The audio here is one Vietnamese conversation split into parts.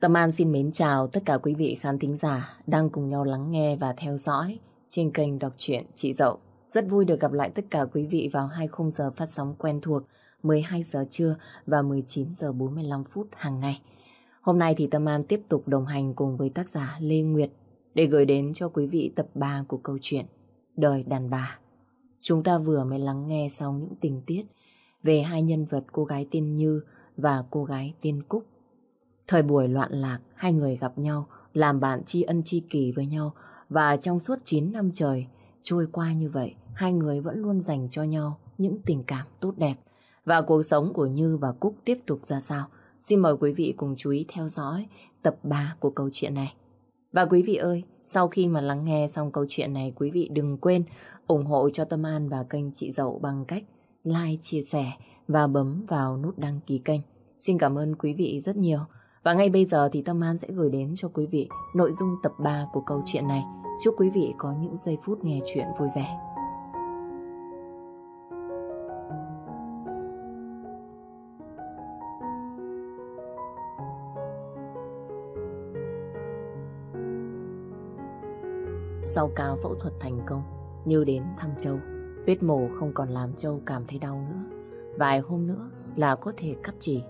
Tâm An xin mến chào tất cả quý vị khán thính giả đang cùng nhau lắng nghe và theo dõi trên kênh đọc truyện Chị Dậu. Rất vui được gặp lại tất cả quý vị vào hai khung giờ phát sóng quen thuộc 12 giờ trưa và 19 giờ 45 phút hàng ngày. Hôm nay thì Tâm An tiếp tục đồng hành cùng với tác giả Lê Nguyệt để gửi đến cho quý vị tập 3 của câu chuyện Đời đàn bà. Chúng ta vừa mới lắng nghe xong những tình tiết về hai nhân vật cô gái tên Như và cô gái tên Cúc. Thời buổi loạn lạc, hai người gặp nhau, làm bạn tri ân tri kỳ với nhau và trong suốt 9 năm trời trôi qua như vậy, hai người vẫn luôn dành cho nhau những tình cảm tốt đẹp. Và cuộc sống của Như và Cúc tiếp tục ra sao? Xin mời quý vị cùng chú ý theo dõi tập 3 của câu chuyện này. Và quý vị ơi, sau khi mà lắng nghe xong câu chuyện này, quý vị đừng quên ủng hộ cho Tâm An và kênh Chị Dậu bằng cách like, chia sẻ và bấm vào nút đăng ký kênh. Xin cảm ơn quý vị rất nhiều. Và ngay bây giờ thì Tâm An sẽ gửi đến cho quý vị nội dung tập 3 của câu chuyện này. Chúc quý vị có những giây phút nghe chuyện vui vẻ. Sau ca phẫu thuật thành công, Như đến thăm Châu. Vết mổ không còn làm Châu cảm thấy đau nữa. Vài hôm nữa là có thể cắt chỉ.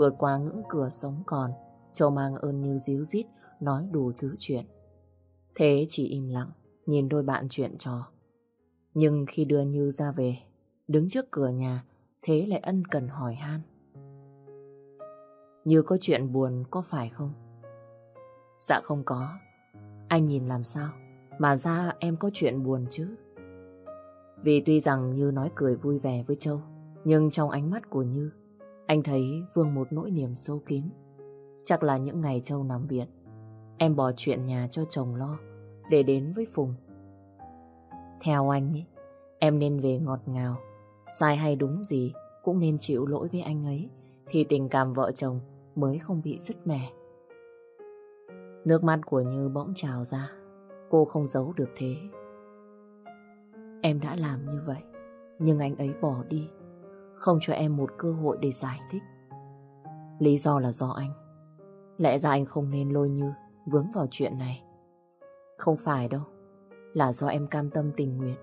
Vượt qua ngưỡng cửa sống còn, Châu mang ơn Như díu dít, nói đủ thứ chuyện. Thế chỉ im lặng, nhìn đôi bạn chuyện trò. Nhưng khi đưa Như ra về, đứng trước cửa nhà, Thế lại ân cần hỏi han. Như có chuyện buồn có phải không? Dạ không có. Anh nhìn làm sao? Mà ra em có chuyện buồn chứ. Vì tuy rằng Như nói cười vui vẻ với Châu, nhưng trong ánh mắt của Như, anh thấy vương một nỗi niềm sâu kín. Chắc là những ngày Châu nằm viện, em bỏ chuyện nhà cho chồng lo để đến với Phùng. Theo anh ấy, em nên về ngọt ngào, sai hay đúng gì cũng nên chịu lỗi với anh ấy, thì tình cảm vợ chồng mới không bị sứt mẻ. Nước mắt của Như bỗng trào ra, cô không giấu được thế. Em đã làm như vậy, nhưng anh ấy bỏ đi, không cho em một cơ hội để giải thích. Lý do là do anh. Lẽ ra anh không nên lôi Như vướng vào chuyện này. Không phải đâu, là do em cam tâm tình nguyện.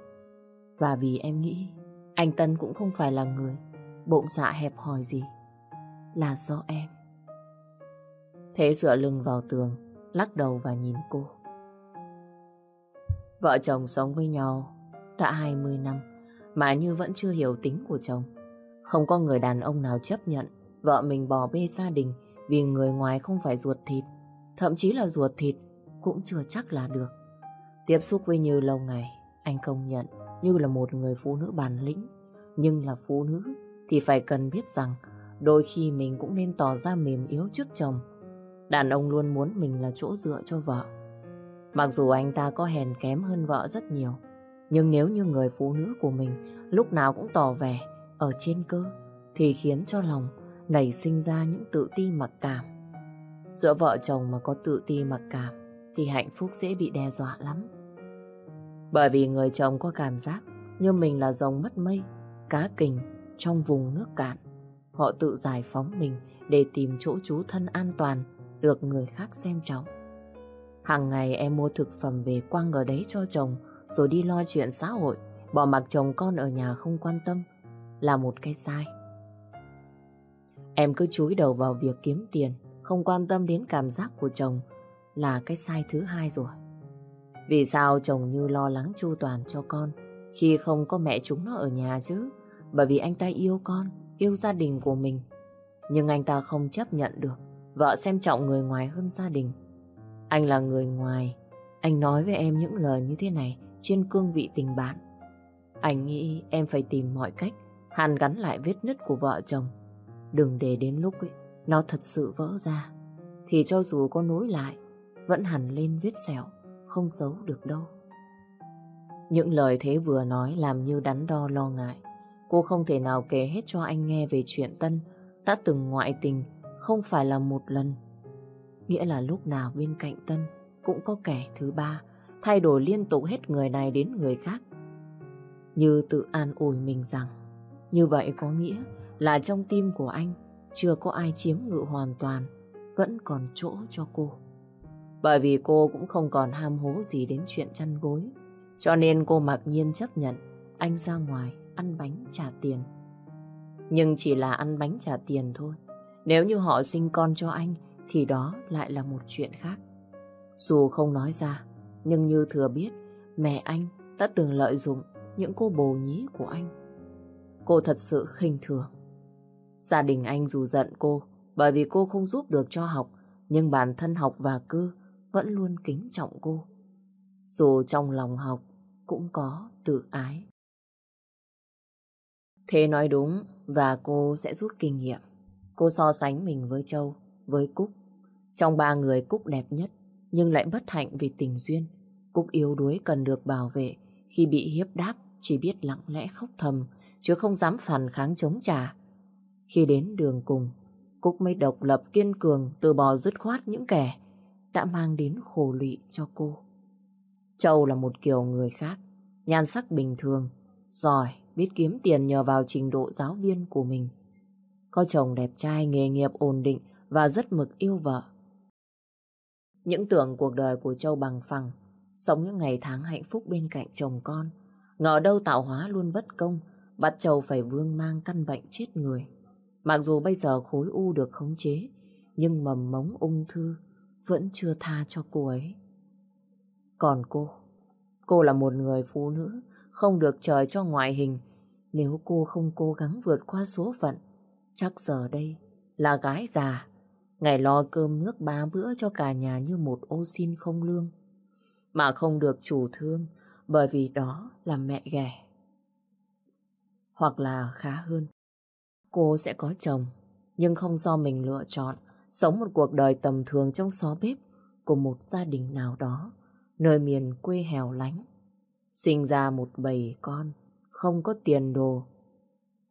Và vì em nghĩ anh Tân cũng không phải là người bụng dạ hẹp hòi gì. Là do em. Thế dựa lưng vào tường, lắc đầu và nhìn cô. Vợ chồng sống với nhau đã 20 năm mà Như vẫn chưa hiểu tính của chồng. Không có người đàn ông nào chấp nhận vợ mình bỏ bê gia đình vì người ngoài không phải ruột thịt. Thậm chí là ruột thịt cũng chưa chắc là được. Tiếp xúc với Như lâu ngày, anh công nhận Như là một người phụ nữ bản lĩnh. Nhưng là phụ nữ thì phải cần biết rằng đôi khi mình cũng nên tỏ ra mềm yếu trước chồng. Đàn ông luôn muốn mình là chỗ dựa cho vợ. Mặc dù anh ta có hèn kém hơn vợ rất nhiều, nhưng nếu như người phụ nữ của mình lúc nào cũng tỏ vẻ ở trên cơ, thì khiến cho lòng nảy sinh ra những tự ti mặc cảm. Giữa vợ chồng mà có tự ti mặc cảm, thì hạnh phúc dễ bị đe dọa lắm. Bởi vì người chồng có cảm giác như mình là rồng mất mây, cá kình trong vùng nước cạn. Họ tự giải phóng mình để tìm chỗ trú thân an toàn, được người khác xem trọng. Hàng ngày em mua thực phẩm về quăng ở đấy cho chồng, rồi đi lo chuyện xã hội, bỏ mặc chồng con ở nhà không quan tâm, là một cái sai. Em cứ chúi đầu vào việc kiếm tiền, không quan tâm đến cảm giác của chồng, là cái sai thứ hai rồi. Vì sao chồng như lo lắng chu toàn cho con khi không có mẹ chúng nó ở nhà chứ? Bởi vì anh ta yêu con, yêu gia đình của mình. Nhưng anh ta không chấp nhận được vợ xem trọng người ngoài hơn gia đình. Anh là người ngoài, anh nói với em những lời như thế này trên cương vị tình bạn. Anh nghĩ em phải tìm mọi cách hàn gắn lại vết nứt của vợ chồng. Đừng để đến lúc ấy, nó thật sự vỡ ra. Thì cho dù có nối lại, vẫn hẳn lên vết sẹo, không giấu được đâu. Những lời thế vừa nói làm như đắn đo lo ngại. Cô không thể nào kể hết cho anh nghe về chuyện Tân đã từng ngoại tình không phải là một lần. Nghĩa là lúc nào bên cạnh Tân cũng có kẻ thứ ba thay đổi liên tục hết người này đến người khác. Như tự an ủi mình rằng như vậy có nghĩa là trong tim của anh chưa có ai chiếm ngự hoàn toàn vẫn còn chỗ cho cô. Bởi vì cô cũng không còn ham hố gì đến chuyện chăn gối. Cho nên cô mặc nhiên chấp nhận anh ra ngoài ăn bánh trả tiền. Nhưng chỉ là ăn bánh trả tiền thôi. Nếu như họ sinh con cho anh thì đó lại là một chuyện khác. Dù không nói ra, nhưng như thừa biết, mẹ anh đã từng lợi dụng những cô bồ nhí của anh. Cô thật sự khinh thường. Gia đình anh dù giận cô bởi vì cô không giúp được cho học, nhưng bản thân học và cư vẫn luôn kính trọng cô. Dù trong lòng học cũng có tự ái. Thế nói đúng và cô sẽ rút kinh nghiệm. Cô so sánh mình với Châu, với Cúc. Trong ba người Cúc đẹp nhất nhưng lại bất hạnh vì tình duyên. Cúc yếu đuối cần được bảo vệ khi bị hiếp đáp chỉ biết lặng lẽ khóc thầm chứ không dám phản kháng chống trả. Khi đến đường cùng, Cúc mới độc lập kiên cường từ bỏ dứt khoát những kẻ đã mang đến khổ lụy cho cô. Châu là một kiểu người khác, nhan sắc bình thường, giỏi, biết kiếm tiền nhờ vào trình độ giáo viên của mình. Có chồng đẹp trai, nghề nghiệp ổn định và rất mực yêu vợ. Những tưởng cuộc đời của Châu bằng phẳng, sống những ngày tháng hạnh phúc bên cạnh chồng con. Ngờ đâu tạo hóa luôn bất công, bắt Châu phải vương mang căn bệnh chết người. Mặc dù bây giờ khối u được khống chế, nhưng mầm mống ung thư vẫn chưa tha cho cô ấy. Còn cô, cô là một người phụ nữ không được trời cho ngoại hình. Nếu cô không cố gắng vượt qua số phận, chắc giờ đây là gái già, ngày lo cơm nước ba bữa cho cả nhà như một ô xin không lương. Mà không được chủ thương bởi vì đó là mẹ ghẻ. Hoặc là khá hơn, cô sẽ có chồng, nhưng không do mình lựa chọn, sống một cuộc đời tầm thường trong xó bếp của một gia đình nào đó, nơi miền quê hẻo lánh. Sinh ra một bầy con, không có tiền đồ.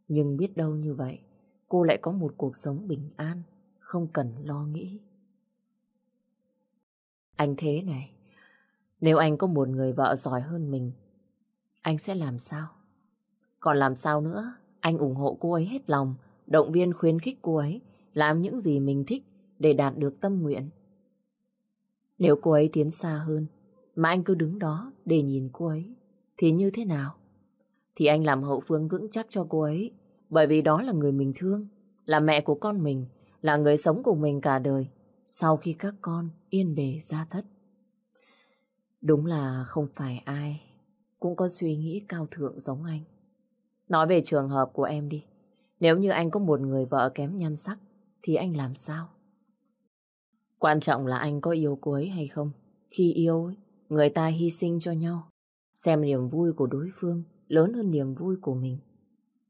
Nhưng biết đâu như vậy, cô lại có một cuộc sống bình an, không cần lo nghĩ. Anh thế này, nếu anh có một người vợ giỏi hơn mình, anh sẽ làm sao? Còn làm sao nữa? Anh ủng hộ cô ấy hết lòng, động viên khuyến khích cô ấy làm những gì mình thích để đạt được tâm nguyện. Nếu cô ấy tiến xa hơn, mà anh cứ đứng đó để nhìn cô ấy, thì như thế nào? Thì anh làm hậu phương vững chắc cho cô ấy, bởi vì đó là người mình thương, là mẹ của con mình, là người sống cùng mình cả đời, sau khi các con yên bề ra thất. Đúng là không phải ai cũng có suy nghĩ cao thượng giống anh. Nói về trường hợp của em đi. Nếu như anh có một người vợ kém nhan sắc, thì anh làm sao? Quan trọng là anh có yêu cô ấy hay không. Khi yêu, người ta hy sinh cho nhau. Xem niềm vui của đối phương lớn hơn niềm vui của mình.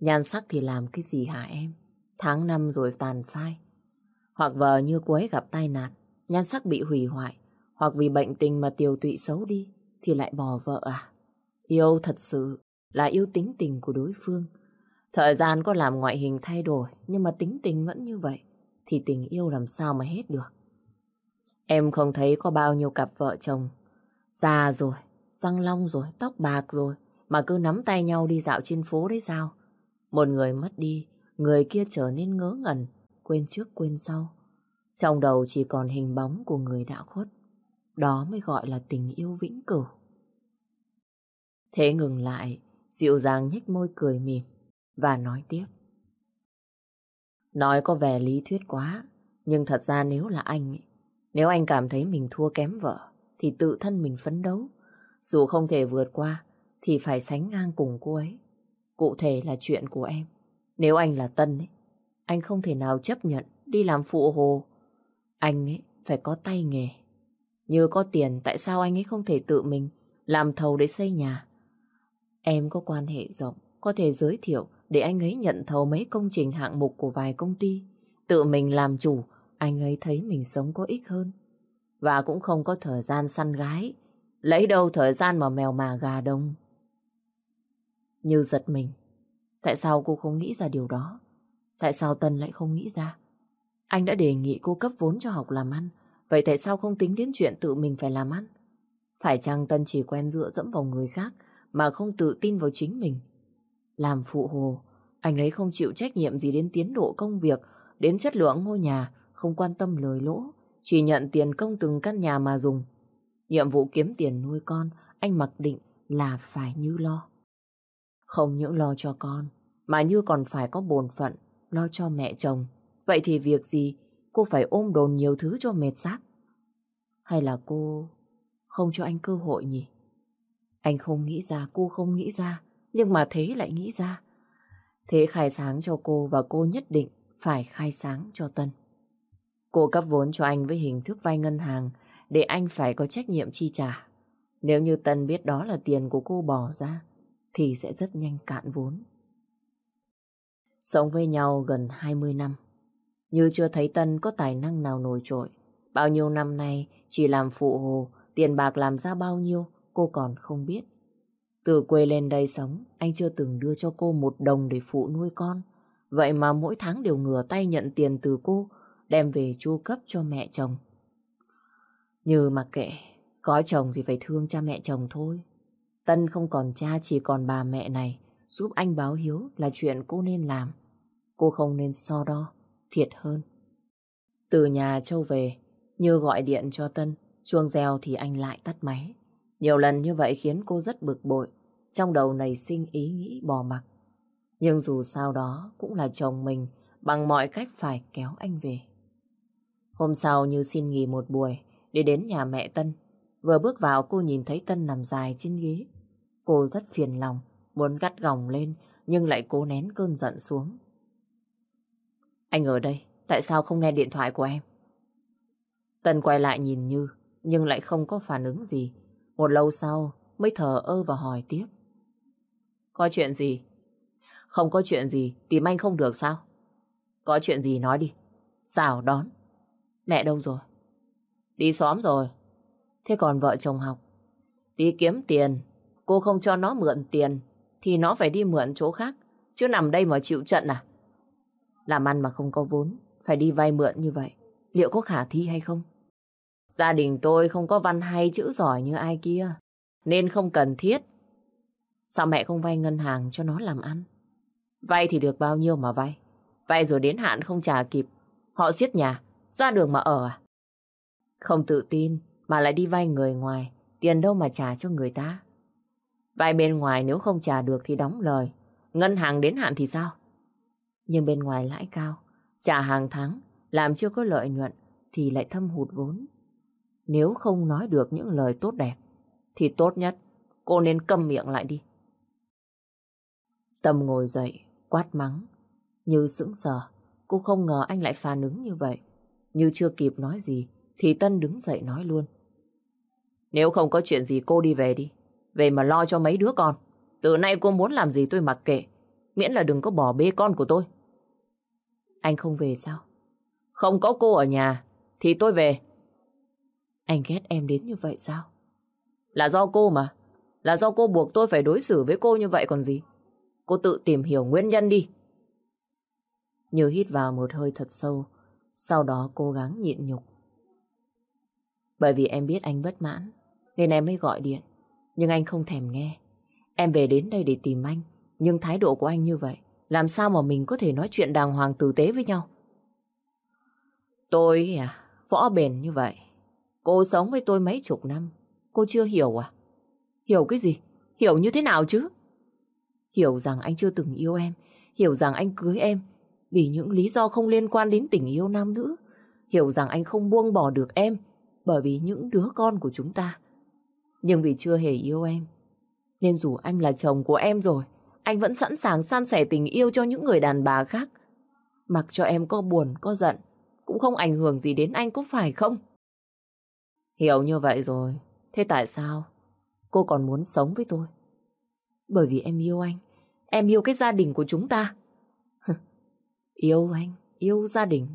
Nhan sắc thì làm cái gì hả em? Tháng năm rồi tàn phai. Hoặc vợ như cô ấy gặp tai nạn, nhan sắc bị hủy hoại, hoặc vì bệnh tình mà tiêu tụy xấu đi, thì lại bỏ vợ à? Yêu thật sự là yêu tính tình của đối phương. Thời gian có làm ngoại hình thay đổi, nhưng mà tính tình vẫn như vậy, thì tình yêu làm sao mà hết được. Em không thấy có bao nhiêu cặp vợ chồng già rồi, răng long rồi, tóc bạc rồi, mà cứ nắm tay nhau đi dạo trên phố đấy sao? Một người mất đi, người kia trở nên ngớ ngẩn, quên trước quên sau. Trong đầu chỉ còn hình bóng của người đã khuất. Đó mới gọi là tình yêu vĩnh cửu. Thế ngừng lại, dịu dàng nhếch môi cười mỉm và nói tiếp. Nói có vẻ lý thuyết quá, nhưng thật ra nếu là anh, nếu anh cảm thấy mình thua kém vợ, thì tự thân mình phấn đấu. Dù không thể vượt qua, thì phải sánh ngang cùng cô ấy. Cụ thể là chuyện của em. Nếu anh là Tân ấy, anh không thể nào chấp nhận đi làm phụ hồ. Anh ấy phải có tay nghề. Như có tiền, tại sao anh ấy không thể tự mình làm thầu để xây nhà? Em có quan hệ rộng, có thể giới thiệu để anh ấy nhận thầu mấy công trình hạng mục của vài công ty. Tự mình làm chủ, anh ấy thấy mình sống có ích hơn. Và cũng không có thời gian săn gái. Lấy đâu thời gian mà mèo mà gà đông. Như giật mình. Tại sao cô không nghĩ ra điều đó? Tại sao Tân lại không nghĩ ra? Anh đã đề nghị cô cấp vốn cho học làm ăn. Vậy tại sao không tính đến chuyện tự mình phải làm ăn? Phải chăng Tân chỉ quen dựa dẫm vào người khác mà không tự tin vào chính mình? Làm phụ hồ, anh ấy không chịu trách nhiệm gì đến tiến độ công việc, đến chất lượng ngôi nhà, không quan tâm lời lỗ, chỉ nhận tiền công từng căn nhà mà dùng. Nhiệm vụ kiếm tiền nuôi con, anh mặc định là phải Như lo. Không những lo cho con, mà Như còn phải có bổn phận, lo cho mẹ chồng. Vậy thì việc gì cô phải ôm đồn nhiều thứ cho mệt xác? Hay là cô không cho anh cơ hội nhỉ? Anh không nghĩ ra, cô không nghĩ ra, nhưng mà thế lại nghĩ ra. Thế khai sáng cho cô và cô nhất định phải khai sáng cho Tân. Cô cấp vốn cho anh với hình thức vay ngân hàng để anh phải có trách nhiệm chi trả. Nếu như Tân biết đó là tiền của cô bỏ ra thì sẽ rất nhanh cạn vốn. Sống với nhau gần 20 năm, như chưa thấy Tân có tài năng nào nổi trội. Bao nhiêu năm nay chỉ làm phụ hồ, tiền bạc làm ra bao nhiêu cô còn không biết. Từ quê lên đây sống, anh chưa từng đưa cho cô một đồng để phụ nuôi con. Vậy mà mỗi tháng đều ngửa tay nhận tiền từ cô, đem về chu cấp cho mẹ chồng. Như mà kệ, có chồng thì phải thương cha mẹ chồng thôi. Tân không còn cha chỉ còn bà mẹ này, giúp anh báo hiếu là chuyện cô nên làm. Cô không nên so đo, thiệt hơn. Từ nhà Châu về, Như gọi điện cho Tân, chuông reo thì anh lại tắt máy. Nhiều lần như vậy khiến cô rất bực bội, trong đầu nảy sinh ý nghĩ bỏ mặc. Nhưng dù sao đó cũng là chồng mình, bằng mọi cách phải kéo anh về. Hôm sau Như xin nghỉ một buổi để đến nhà mẹ Tân. Vừa bước vào cô nhìn thấy Tân nằm dài trên ghế. Cô rất phiền lòng, muốn gắt gỏng lên nhưng lại cố nén cơn giận xuống. Anh ở đây, tại sao không nghe điện thoại của em? Tân quay lại nhìn Như, nhưng lại không có phản ứng gì. Một lâu sau mới thở ơ và hỏi tiếp. Có chuyện gì? Không có chuyện gì, tìm anh không được sao? Có chuyện gì nói đi. Xào đón. Mẹ đâu rồi? Đi xóm rồi. Thế còn vợ chồng học? Đi kiếm tiền. Cô không cho nó mượn tiền thì nó phải đi mượn chỗ khác. Chứ nằm đây mà chịu trận à? Làm ăn mà không có vốn, phải đi vay mượn như vậy. Liệu có khả thi hay không? Gia đình tôi không có văn hay chữ giỏi như ai kia, nên không cần thiết. Sao mẹ không vay ngân hàng cho nó làm ăn? Vay thì được bao nhiêu mà vay? Vay rồi đến hạn không trả kịp. Họ xiết nhà, ra đường mà ở à? Không tự tin mà lại đi vay người ngoài, tiền đâu mà trả cho người ta. Vay bên ngoài nếu không trả được thì đóng lời. Ngân hàng đến hạn thì sao? Nhưng bên ngoài lãi cao, trả hàng tháng, làm chưa có lợi nhuận thì lại thâm hụt vốn. Nếu không nói được những lời tốt đẹp, thì tốt nhất cô nên câm miệng lại đi. Tâm ngồi dậy, quát mắng. Như sững sờ, cô không ngờ anh lại phản ứng như vậy. Như chưa kịp nói gì, thì Tân đứng dậy nói luôn. Nếu không có chuyện gì cô đi về đi. Về mà lo cho mấy đứa con. Từ nay cô muốn làm gì tôi mặc kệ. Miễn là đừng có bỏ bê con của tôi. Anh không về sao? Không có cô ở nhà, thì tôi về. Anh ghét em đến như vậy sao? Là do cô mà. Là do cô buộc tôi phải đối xử với cô như vậy còn gì. Cô tự tìm hiểu nguyên nhân đi. Như hít vào một hơi thật sâu, sau đó cố gắng nhịn nhục. Bởi vì em biết anh bất mãn, nên em mới gọi điện. Nhưng anh không thèm nghe. Em về đến đây để tìm anh, nhưng thái độ của anh như vậy, làm sao mà mình có thể nói chuyện đàng hoàng tử tế với nhau? Tôi à, võ bền như vậy. Cô sống với tôi mấy chục năm, cô chưa hiểu à? Hiểu cái gì? Hiểu như thế nào chứ? Hiểu rằng anh chưa từng yêu em, hiểu rằng anh cưới em vì những lý do không liên quan đến tình yêu nam nữ. Hiểu rằng anh không buông bỏ được em bởi vì những đứa con của chúng ta. Nhưng vì chưa hề yêu em, nên dù anh là chồng của em rồi, anh vẫn sẵn sàng san sẻ tình yêu cho những người đàn bà khác. Mặc cho em có buồn, có giận, cũng không ảnh hưởng gì đến anh có phải không? Hiểu như vậy rồi, thế tại sao cô còn muốn sống với tôi? Bởi vì em yêu anh, em yêu cái gia đình của chúng ta. yêu anh, yêu gia đình.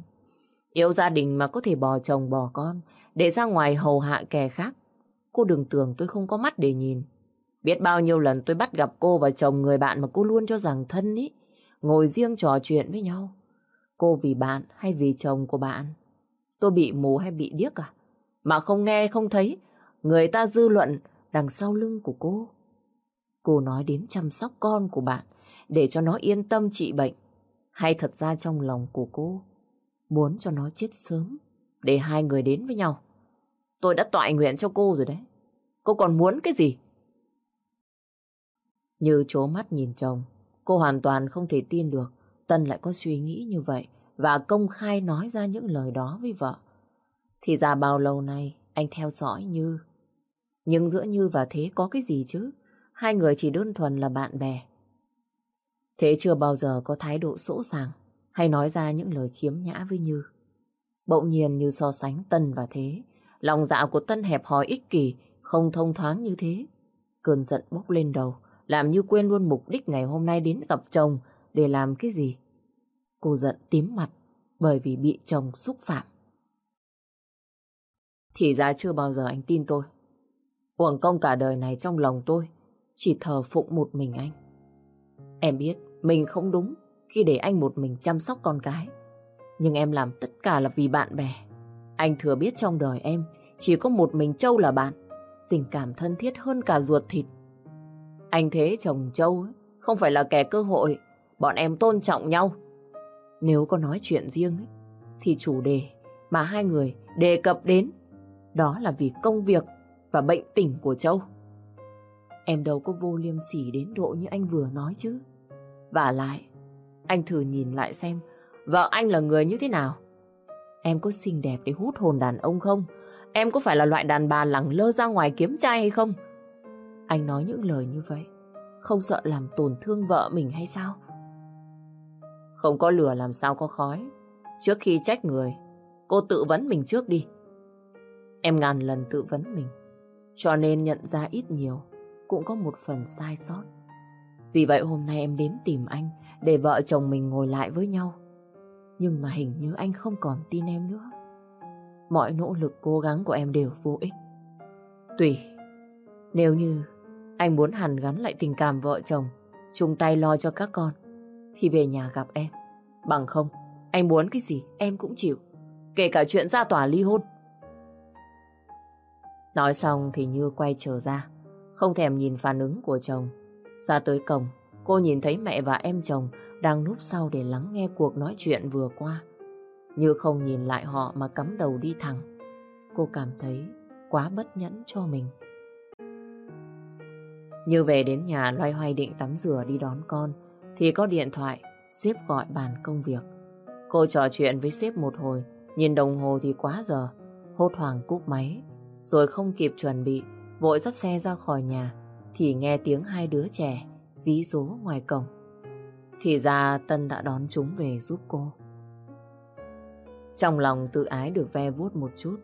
Yêu gia đình mà có thể bỏ chồng bỏ con, để ra ngoài hầu hạ kẻ khác. Cô đừng tưởng tôi không có mắt để nhìn. Biết bao nhiêu lần tôi bắt gặp cô và chồng người bạn mà cô luôn cho rằng thân ý, ngồi riêng trò chuyện với nhau. Cô vì bạn hay vì chồng của bạn? Tôi bị mù hay bị điếc à? Mà không nghe không thấy, người ta dư luận đằng sau lưng của cô. Cô nói đến chăm sóc con của bạn để cho nó yên tâm trị bệnh. Hay thật ra trong lòng của cô, muốn cho nó chết sớm để hai người đến với nhau. Tôi đã tọa nguyện cho cô rồi đấy. Cô còn muốn cái gì? Như chố mắt nhìn chồng, cô hoàn toàn không thể tin được Tân lại có suy nghĩ như vậy và công khai nói ra những lời đó với vợ. Thì ra bao lâu nay anh theo dõi Như. Nhưng giữa Như và Thế có cái gì chứ? Hai người chỉ đơn thuần là bạn bè. Thế chưa bao giờ có thái độ sỗ sàng hay nói ra những lời khiếm nhã với Như. Bỗng nhiên như so sánh Tân và Thế, lòng dạ của Tân hẹp hòi ích kỷ, không thông thoáng như thế. Cơn giận bốc lên đầu, làm như quên luôn mục đích ngày hôm nay đến gặp chồng để làm cái gì. Cô giận tím mặt bởi vì bị chồng xúc phạm. Thì ra chưa bao giờ anh tin tôi. Uổng công cả đời này trong lòng tôi chỉ thờ phụng một mình anh. Em biết mình không đúng khi để anh một mình chăm sóc con cái. Nhưng em làm tất cả là vì bạn bè. Anh thừa biết trong đời em chỉ có một mình Châu là bạn. Tình cảm thân thiết hơn cả ruột thịt. Anh thế chồng Châu không phải là kẻ cơ hội. Bọn em tôn trọng nhau. Nếu có nói chuyện riêng ấy, thì chủ đề mà hai người đề cập đến đó là vì công việc và bệnh tình của Châu. Em đâu có vô liêm sỉ đến độ như anh vừa nói chứ. Và lại, anh thử nhìn lại xem vợ anh là người như thế nào. Em có xinh đẹp để hút hồn đàn ông không? Em có phải là loại đàn bà lẳng lơ ra ngoài kiếm trai hay không? Anh nói những lời như vậy, không sợ làm tổn thương vợ mình hay sao? Không có lửa làm sao có khói. Trước khi trách người, cô tự vấn mình trước đi. Em ngàn lần tự vấn mình, cho nên nhận ra ít nhiều cũng có một phần sai sót. Vì vậy hôm nay em đến tìm anh để vợ chồng mình ngồi lại với nhau. Nhưng mà hình như anh không còn tin em nữa. Mọi nỗ lực cố gắng của em đều vô ích. Tùy, nếu như anh muốn hàn gắn lại tình cảm vợ chồng, chung tay lo cho các con, thì về nhà gặp em. Bằng không, anh muốn cái gì em cũng chịu. Kể cả chuyện ra tòa ly hôn. Nói xong thì Như quay trở ra, không thèm nhìn phản ứng của chồng. Ra tới cổng, cô nhìn thấy mẹ và em chồng đang núp sau để lắng nghe cuộc nói chuyện vừa qua. Như không nhìn lại họ mà cắm đầu đi thẳng. Cô cảm thấy quá bất nhẫn cho mình. Như về đến nhà loay hoay định tắm rửa đi đón con, thì có điện thoại, sếp gọi bàn công việc. Cô trò chuyện với sếp một hồi, nhìn đồng hồ thì quá giờ, hốt hoảng cúp máy, rồi không kịp chuẩn bị, vội dắt xe ra khỏi nhà, thì nghe tiếng hai đứa trẻ dí số ngoài cổng. Thì ra Tân đã đón chúng về giúp cô. Trong lòng tự ái được ve vuốt một chút,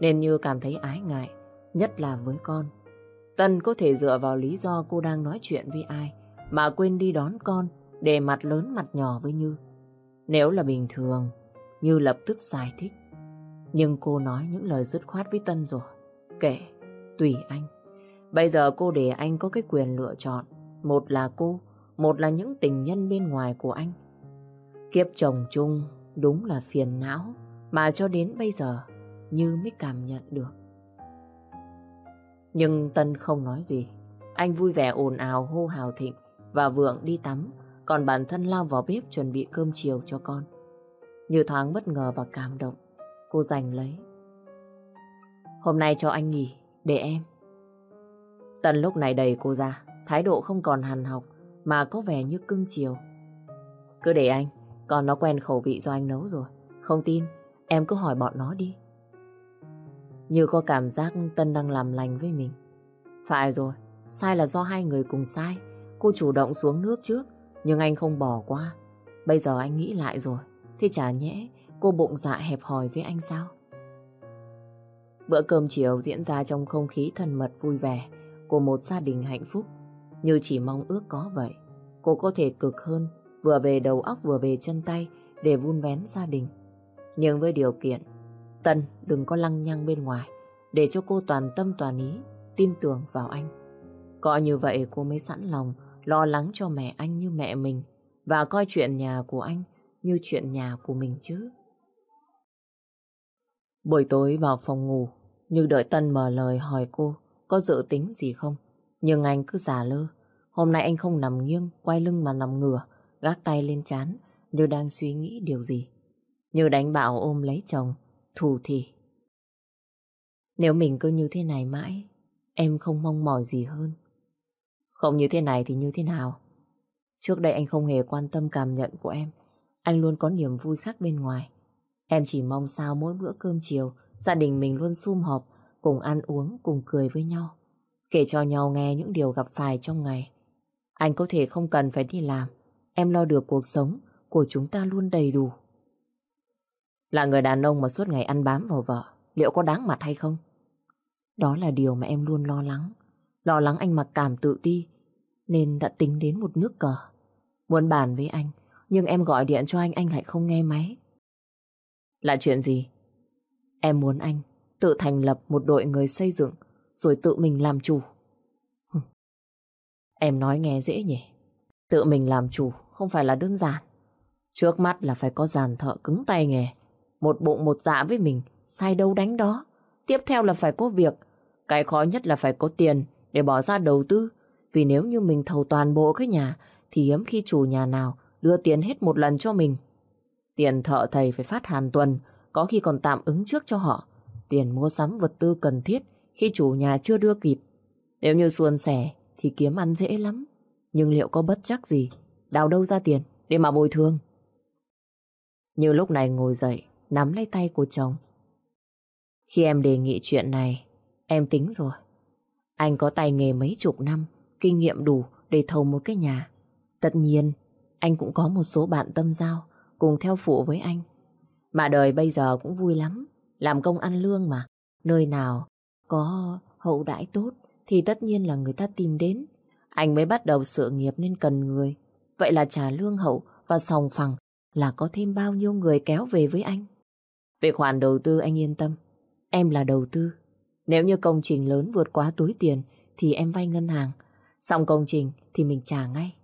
nên như cảm thấy ái ngại, nhất là với con. Tân có thể dựa vào lý do cô đang nói chuyện với ai, mà quên đi đón con để mặt lớn mặt nhỏ với Như. Nếu là bình thường, Như lập tức giải thích. Nhưng cô nói những lời dứt khoát với Tân rồi. Kệ, tùy anh. Bây giờ cô để anh có cái quyền lựa chọn. Một là cô, một là những tình nhân bên ngoài của anh. Kiếp chồng chung đúng là phiền não mà cho đến bây giờ Như mới cảm nhận được. Nhưng Tân không nói gì. Anh vui vẻ ồn ào hô hào thịnh và Vượng đi tắm, còn bản thân lao vào bếp chuẩn bị cơm chiều cho con. Như thoáng bất ngờ và cảm động, cô giành lấy. Hôm nay cho anh nghỉ, để em. Tần lúc này đầy cô ra, thái độ không còn hằn học, mà có vẻ như cưng chiều. Cứ để anh, còn nó quen khẩu vị do anh nấu rồi. Không tin, em cứ hỏi bọn nó đi. Như có cảm giác Tân đang làm lành với mình. Phải rồi, sai là do hai người cùng sai. Cô chủ động xuống nước trước, nhưng anh không bỏ qua. Bây giờ anh nghĩ lại rồi, thì chả nhẽ cô bụng dạ hẹp hòi với anh sao? Bữa cơm chiều diễn ra trong không khí thân mật vui vẻ của một gia đình hạnh phúc. Như chỉ mong ước có vậy. Cô có thể cực hơn, vừa về đầu óc vừa về chân tay để vun vén gia đình. Nhưng với điều kiện, Tân đừng có lăng nhăng bên ngoài để cho cô toàn tâm toàn ý tin tưởng vào anh. Có như vậy cô mới sẵn lòng lo lắng cho mẹ anh như mẹ mình và coi chuyện nhà của anh như chuyện nhà của mình chứ. Buổi tối vào phòng ngủ, như đợi Tân mở lời hỏi cô có dự tính gì không. Nhưng anh cứ giả lơ. Hôm nay anh không nằm nghiêng, quay lưng mà nằm ngửa, gác tay lên chán như đang suy nghĩ điều gì. Như đánh bạo ôm lấy chồng, thù thì. Nếu mình cứ như thế này mãi, em không mong mỏi gì hơn. Không như thế này thì như thế nào? Trước đây anh không hề quan tâm cảm nhận của em. Anh luôn có niềm vui khác bên ngoài. Em chỉ mong sao mỗi bữa cơm chiều, gia đình mình luôn sum họp, cùng ăn uống, cùng cười với nhau. Kể cho nhau nghe những điều gặp phải trong ngày. Anh có thể không cần phải đi làm. Em lo được cuộc sống của chúng ta luôn đầy đủ. Là người đàn ông mà suốt ngày ăn bám vào vợ, liệu có đáng mặt hay không? Đó là điều mà em luôn lo lắng. Lo lắng anh mặc cảm tự ti, nên đã tính đến một nước cờ. Muốn bàn với anh, nhưng em gọi điện cho anh, anh lại không nghe máy. Là chuyện gì? Em muốn anh tự thành lập một đội người xây dựng, rồi tự mình làm chủ. Em nói nghe dễ nhỉ? Tự mình làm chủ không phải là đơn giản. Trước mắt là phải có giàn thợ cứng tay nghề. Một bụng một dạ với mình, sai đâu đánh đó. Tiếp theo là phải có việc. Cái khó nhất là phải có tiền để bỏ ra đầu tư. Vì nếu như mình thầu toàn bộ cái nhà, thì hiếm khi chủ nhà nào đưa tiền hết một lần cho mình. Tiền thợ thầy phải phát hàn tuần, có khi còn tạm ứng trước cho họ. Tiền mua sắm vật tư cần thiết khi chủ nhà chưa đưa kịp. Nếu như xuân sẻ thì kiếm ăn dễ lắm. Nhưng liệu có bất chắc gì? Đào đâu ra tiền để mà bồi thường? Như lúc này ngồi dậy, nắm lấy tay của chồng. Khi em đề nghị chuyện này, em tính rồi. Anh có tay nghề mấy chục năm, kinh nghiệm đủ để thầu một cái nhà. Tất nhiên, anh cũng có một số bạn tâm giao cùng theo phụ với anh. Mà đời bây giờ cũng vui lắm, làm công ăn lương mà. Nơi nào có hậu đãi tốt thì tất nhiên là người ta tìm đến. Anh mới bắt đầu sự nghiệp nên cần người. Vậy là trả lương hậu và sòng phẳng là có thêm bao nhiêu người kéo về với anh. Về khoản đầu tư anh yên tâm. Em là đầu tư. Nếu như công trình lớn vượt quá túi tiền thì em vay ngân hàng. Xong công trình thì mình trả ngay.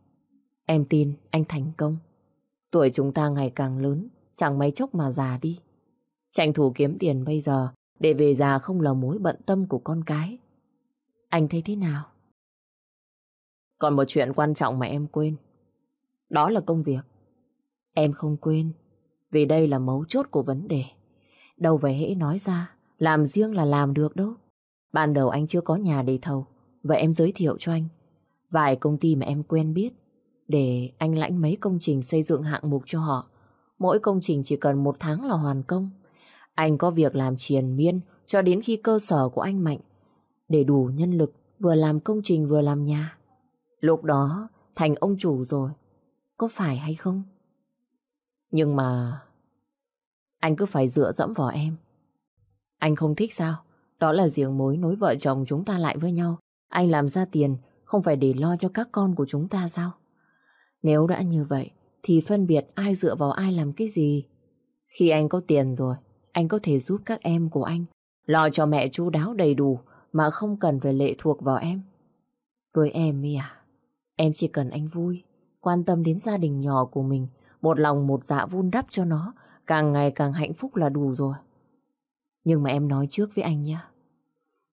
Em tin anh thành công. Tuổi chúng ta ngày càng lớn, chẳng mấy chốc mà già đi. Tranh thủ kiếm tiền bây giờ để về già không là mối bận tâm của con cái. Anh thấy thế nào? Còn một chuyện quan trọng mà em quên. Đó là công việc. Em không quên, vì đây là mấu chốt của vấn đề. Đâu phải hễ nói ra, làm riêng là làm được đâu. Ban đầu anh chưa có nhà để thầu, vậy em giới thiệu cho anh. Vài công ty mà em quen biết, để anh lãnh mấy công trình xây dựng hạng mục cho họ. Mỗi công trình chỉ cần một tháng là hoàn công. Anh có việc làm triền miên cho đến khi cơ sở của anh mạnh, để đủ nhân lực vừa làm công trình vừa làm nhà. Lúc đó thành ông chủ rồi, có phải hay không? Nhưng mà anh cứ phải dựa dẫm vào em. Anh không thích sao? Đó là giềng mối nối vợ chồng chúng ta lại với nhau. Anh làm ra tiền không phải để lo cho các con của chúng ta sao? Nếu đã như vậy thì phân biệt ai dựa vào ai làm cái gì? Khi anh có tiền rồi, anh có thể giúp các em của anh lo cho mẹ chú đáo đầy đủ mà không cần phải lệ thuộc vào em. Với em ý à, em chỉ cần anh vui, quan tâm đến gia đình nhỏ của mình một lòng một dạ vun đắp cho nó, càng ngày càng hạnh phúc là đủ rồi. Nhưng mà em nói trước với anh nhé.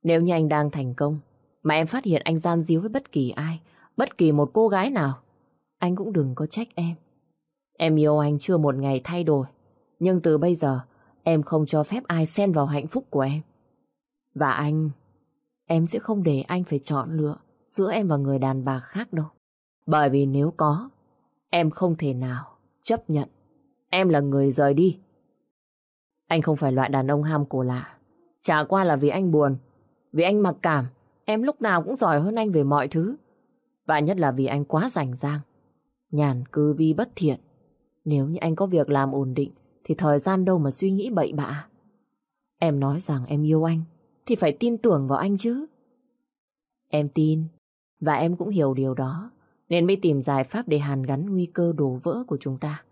Nếu như anh đang thành công, mà em phát hiện anh gian díu với bất kỳ ai, bất kỳ một cô gái nào, anh cũng đừng có trách em. Em yêu anh chưa một ngày thay đổi, nhưng từ bây giờ em không cho phép ai xen vào hạnh phúc của em. Và anh, em sẽ không để anh phải chọn lựa giữa em và người đàn bà khác đâu. Bởi vì nếu có, em không thể nào chấp nhận. Em là người rời đi. Anh không phải loại đàn ông ham cổ lạ. Chả qua là vì anh buồn. Vì anh mặc cảm. Em lúc nào cũng giỏi hơn anh về mọi thứ. Và nhất là vì anh quá rảnh rang. Nhàn cư vi bất thiện. Nếu như anh có việc làm ổn định thì thời gian đâu mà suy nghĩ bậy bạ. Em nói rằng em yêu anh thì phải tin tưởng vào anh chứ. Em tin và em cũng hiểu điều đó. Nên mới tìm giải pháp để hàn gắn nguy cơ đổ vỡ của chúng ta.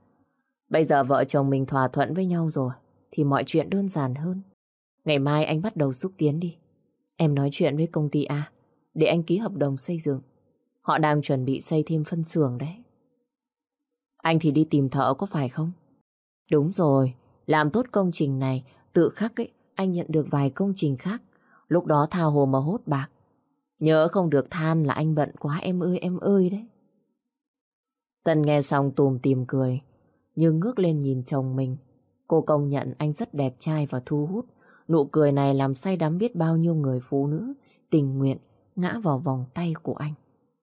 Bây giờ vợ chồng mình thỏa thuận với nhau rồi, thì mọi chuyện đơn giản hơn. Ngày mai anh bắt đầu xúc tiến đi. Em nói chuyện với công ty A, để anh ký hợp đồng xây dựng. Họ đang chuẩn bị xây thêm phân xưởng đấy. Anh thì đi tìm thợ có phải không? Đúng rồi, làm tốt công trình này, tự khắc ấy, anh nhận được vài công trình khác. Lúc đó thao hồ mà hốt bạc. Nhớ không được than là anh bận quá em ơi em ơi đấy. Tân nghe xong tùm tìm cười, nhưng ngước lên nhìn chồng mình. Cô công nhận anh rất đẹp trai và thu hút. Nụ cười này làm say đắm biết bao nhiêu người phụ nữ tình nguyện ngã vào vòng tay của anh.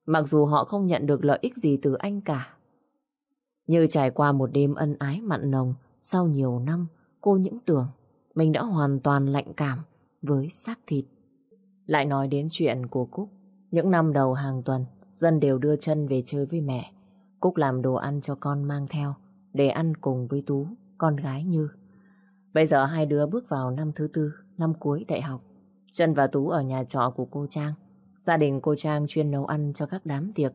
Mặc dù họ không nhận được lợi ích gì từ anh cả. Như trải qua một đêm ân ái mặn nồng, sau nhiều năm, cô những tưởng mình đã hoàn toàn lạnh cảm với xác thịt. Lại nói đến chuyện của Cúc. Những năm đầu hàng tuần, dân đều đưa chân về chơi với mẹ. Cúc làm đồ ăn cho con mang theo, để ăn cùng với Tú, con gái Như. Bây giờ hai đứa bước vào năm thứ tư, năm cuối đại học. Trân và Tú ở nhà trọ của cô Trang. Gia đình cô Trang chuyên nấu ăn cho các đám tiệc.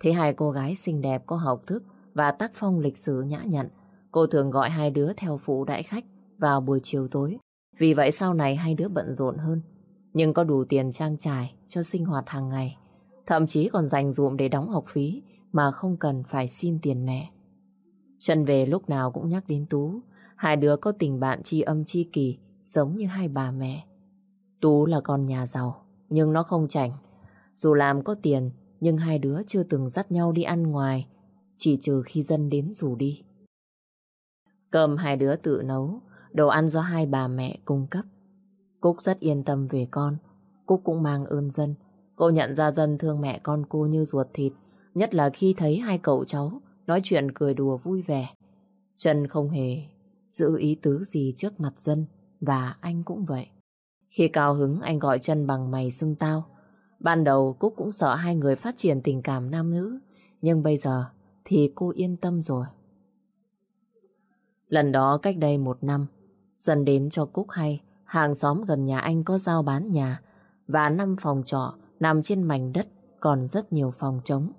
Thấy hai cô gái xinh đẹp có học thức và tác phong lịch sử nhã nhặn. Cô thường gọi hai đứa theo phụ đại khách vào buổi chiều tối. Vì vậy sau này hai đứa bận rộn hơn. Nhưng có đủ tiền trang trải cho sinh hoạt hàng ngày. Thậm chí còn dành dụm để đóng học phí mà không cần phải xin tiền mẹ. Trân về lúc nào cũng nhắc đến Tú. Hai đứa có tình bạn tri âm tri kỳ giống như hai bà mẹ. Tú là con nhà giàu, nhưng nó không chảnh. Dù làm có tiền, nhưng hai đứa chưa từng dắt nhau đi ăn ngoài, chỉ trừ khi dân đến rủ đi. Cơm hai đứa tự nấu, đồ ăn do hai bà mẹ cung cấp. Cúc rất yên tâm về con, Cúc cũng mang ơn dân. Cô nhận ra dân thương mẹ con cô như ruột thịt, nhất là khi thấy hai cậu cháu nói chuyện cười đùa vui vẻ. Trần không hề giữ ý tứ gì trước mặt dân, và anh cũng vậy. Khi cao hứng anh gọi chân bằng mày xưng tao. Ban đầu Cúc cũng sợ hai người phát triển tình cảm nam nữ. Nhưng bây giờ thì cô yên tâm rồi. Lần đó cách đây một năm, dần đến cho Cúc hay hàng xóm gần nhà anh có giao bán nhà và năm phòng trọ nằm trên mảnh đất còn rất nhiều phòng trống.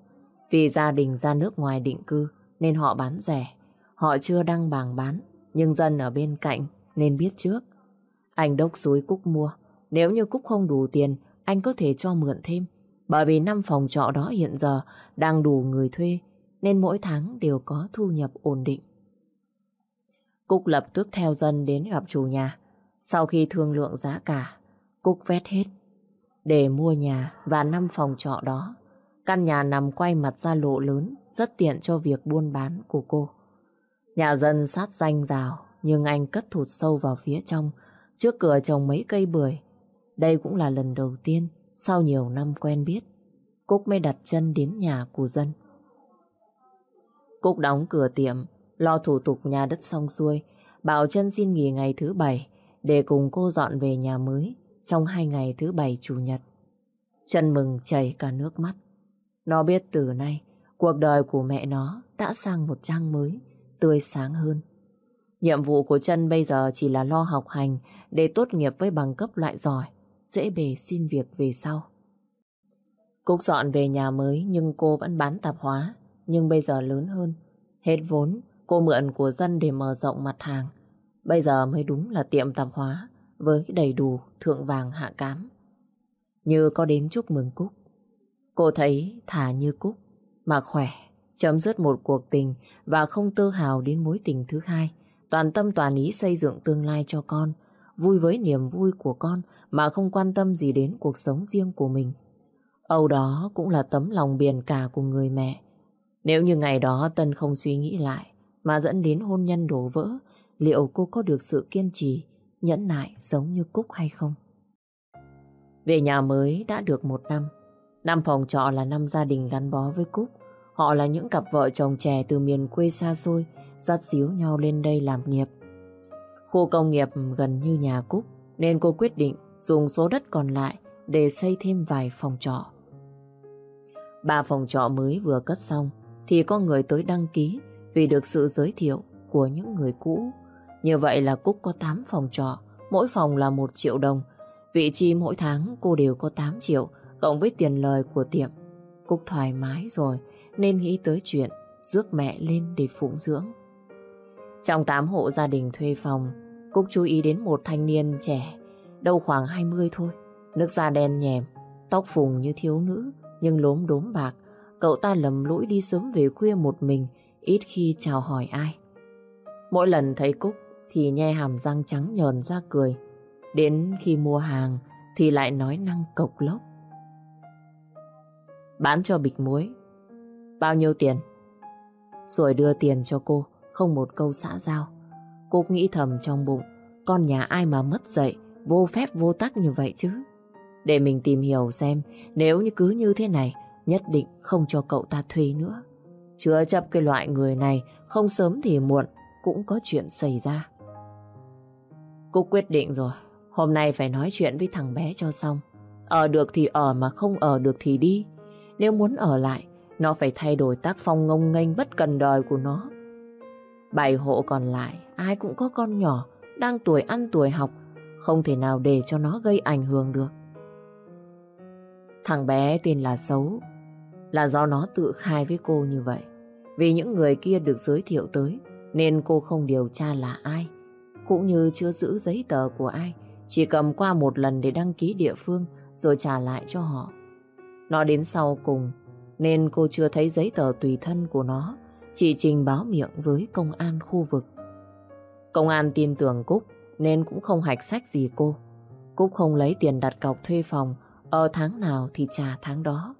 Vì gia đình ra nước ngoài định cư nên họ bán rẻ. Họ chưa đăng bảng bán nhưng dân ở bên cạnh nên biết trước. Anh đốc suối Cúc mua. Nếu như Cúc không đủ tiền, anh có thể cho mượn thêm. Bởi vì năm phòng trọ đó hiện giờ đang đủ người thuê, nên mỗi tháng đều có thu nhập ổn định. Cúc lập tức theo dân đến gặp chủ nhà. Sau khi thương lượng giá cả, Cúc vét hết để mua nhà và năm phòng trọ đó. Căn nhà nằm quay mặt ra lộ lớn, rất tiện cho việc buôn bán của cô. Nhà dân sát danh rào, nhưng anh cất thụt sâu vào phía trong, Trước cửa trồng mấy cây bưởi. Đây cũng là lần đầu tiên sau nhiều năm quen biết. Cúc mới đặt chân đến nhà của dân. Cúc đóng cửa tiệm, lo thủ tục nhà đất xong xuôi, bảo chân xin nghỉ ngày thứ bảy để cùng cô dọn về nhà mới trong hai ngày thứ bảy chủ nhật. Chân mừng chảy cả nước mắt. Nó biết từ nay cuộc đời của mẹ nó đã sang một trang mới, tươi sáng hơn. Nhiệm vụ của chân bây giờ chỉ là lo học hành để tốt nghiệp với bằng cấp loại giỏi, dễ bề xin việc về sau. Cúc dọn về nhà mới nhưng cô vẫn bán tạp hóa, nhưng bây giờ lớn hơn. Hết vốn, cô mượn của dân để mở rộng mặt hàng. Bây giờ mới đúng là tiệm tạp hóa với đầy đủ thượng vàng hạ cám. Như có đến chúc mừng Cúc. Cô thấy thả như Cúc, mà khỏe, chấm dứt một cuộc tình và không tư hào đến mối tình thứ hai toàn tâm toàn ý xây dựng tương lai cho con, vui với niềm vui của con mà không quan tâm gì đến cuộc sống riêng của mình. Âu đó cũng là tấm lòng biển cả của người mẹ. Nếu như ngày đó Tân không suy nghĩ lại mà dẫn đến hôn nhân đổ vỡ, liệu cô có được sự kiên trì, nhẫn nại giống như Cúc hay không? Về nhà mới đã được một năm. Năm phòng trọ là năm gia đình gắn bó với Cúc. Họ là những cặp vợ chồng trẻ từ miền quê xa xôi, dắt xíu nhau lên đây làm nghiệp. Khu công nghiệp gần như nhà Cúc, nên cô quyết định dùng số đất còn lại để xây thêm vài phòng trọ. Ba phòng trọ mới vừa cất xong thì có người tới đăng ký vì được sự giới thiệu của những người cũ. Như vậy là Cúc có 8 phòng trọ, mỗi phòng là 1 triệu đồng. Vị trí mỗi tháng cô đều có 8 triệu, cộng với tiền lời của tiệm. Cúc thoải mái rồi nên nghĩ tới chuyện rước mẹ lên để phụng dưỡng. Trong 8 hộ gia đình thuê phòng, Cúc chú ý đến một thanh niên trẻ, đâu khoảng 20 thôi. Nước da đen nhèm, tóc phùng như thiếu nữ, nhưng lốm đốm bạc. Cậu ta lầm lũi đi sớm về khuya một mình, ít khi chào hỏi ai. Mỗi lần thấy Cúc thì nhe hàm răng trắng nhờn ra cười. Đến khi mua hàng thì lại nói năng cộc lốc. Bán cho bịch muối. Bao nhiêu tiền? Rồi đưa tiền cho cô không một câu xã giao. Cúc nghĩ thầm trong bụng, con nhà ai mà mất dạy, vô phép vô tắc như vậy chứ. Để mình tìm hiểu xem, nếu như cứ như thế này, nhất định không cho cậu ta thuê nữa. Chưa chấp cái loại người này, không sớm thì muộn, cũng có chuyện xảy ra. Cúc quyết định rồi, hôm nay phải nói chuyện với thằng bé cho xong. Ở được thì ở mà không ở được thì đi. Nếu muốn ở lại, nó phải thay đổi tác phong ngông nghênh bất cần đời của nó. Bảy hộ còn lại, ai cũng có con nhỏ, đang tuổi ăn tuổi học, không thể nào để cho nó gây ảnh hưởng được. Thằng bé tên là Xấu, là do nó tự khai với cô như vậy. Vì những người kia được giới thiệu tới, nên cô không điều tra là ai, cũng như chưa giữ giấy tờ của ai, chỉ cầm qua một lần để đăng ký địa phương rồi trả lại cho họ. Nó đến sau cùng, nên cô chưa thấy giấy tờ tùy thân của nó, chỉ trình báo miệng với công an khu vực. Công an tin tưởng Cúc nên cũng không hạch sách gì cô. Cúc không lấy tiền đặt cọc thuê phòng, ở tháng nào thì trả tháng đó.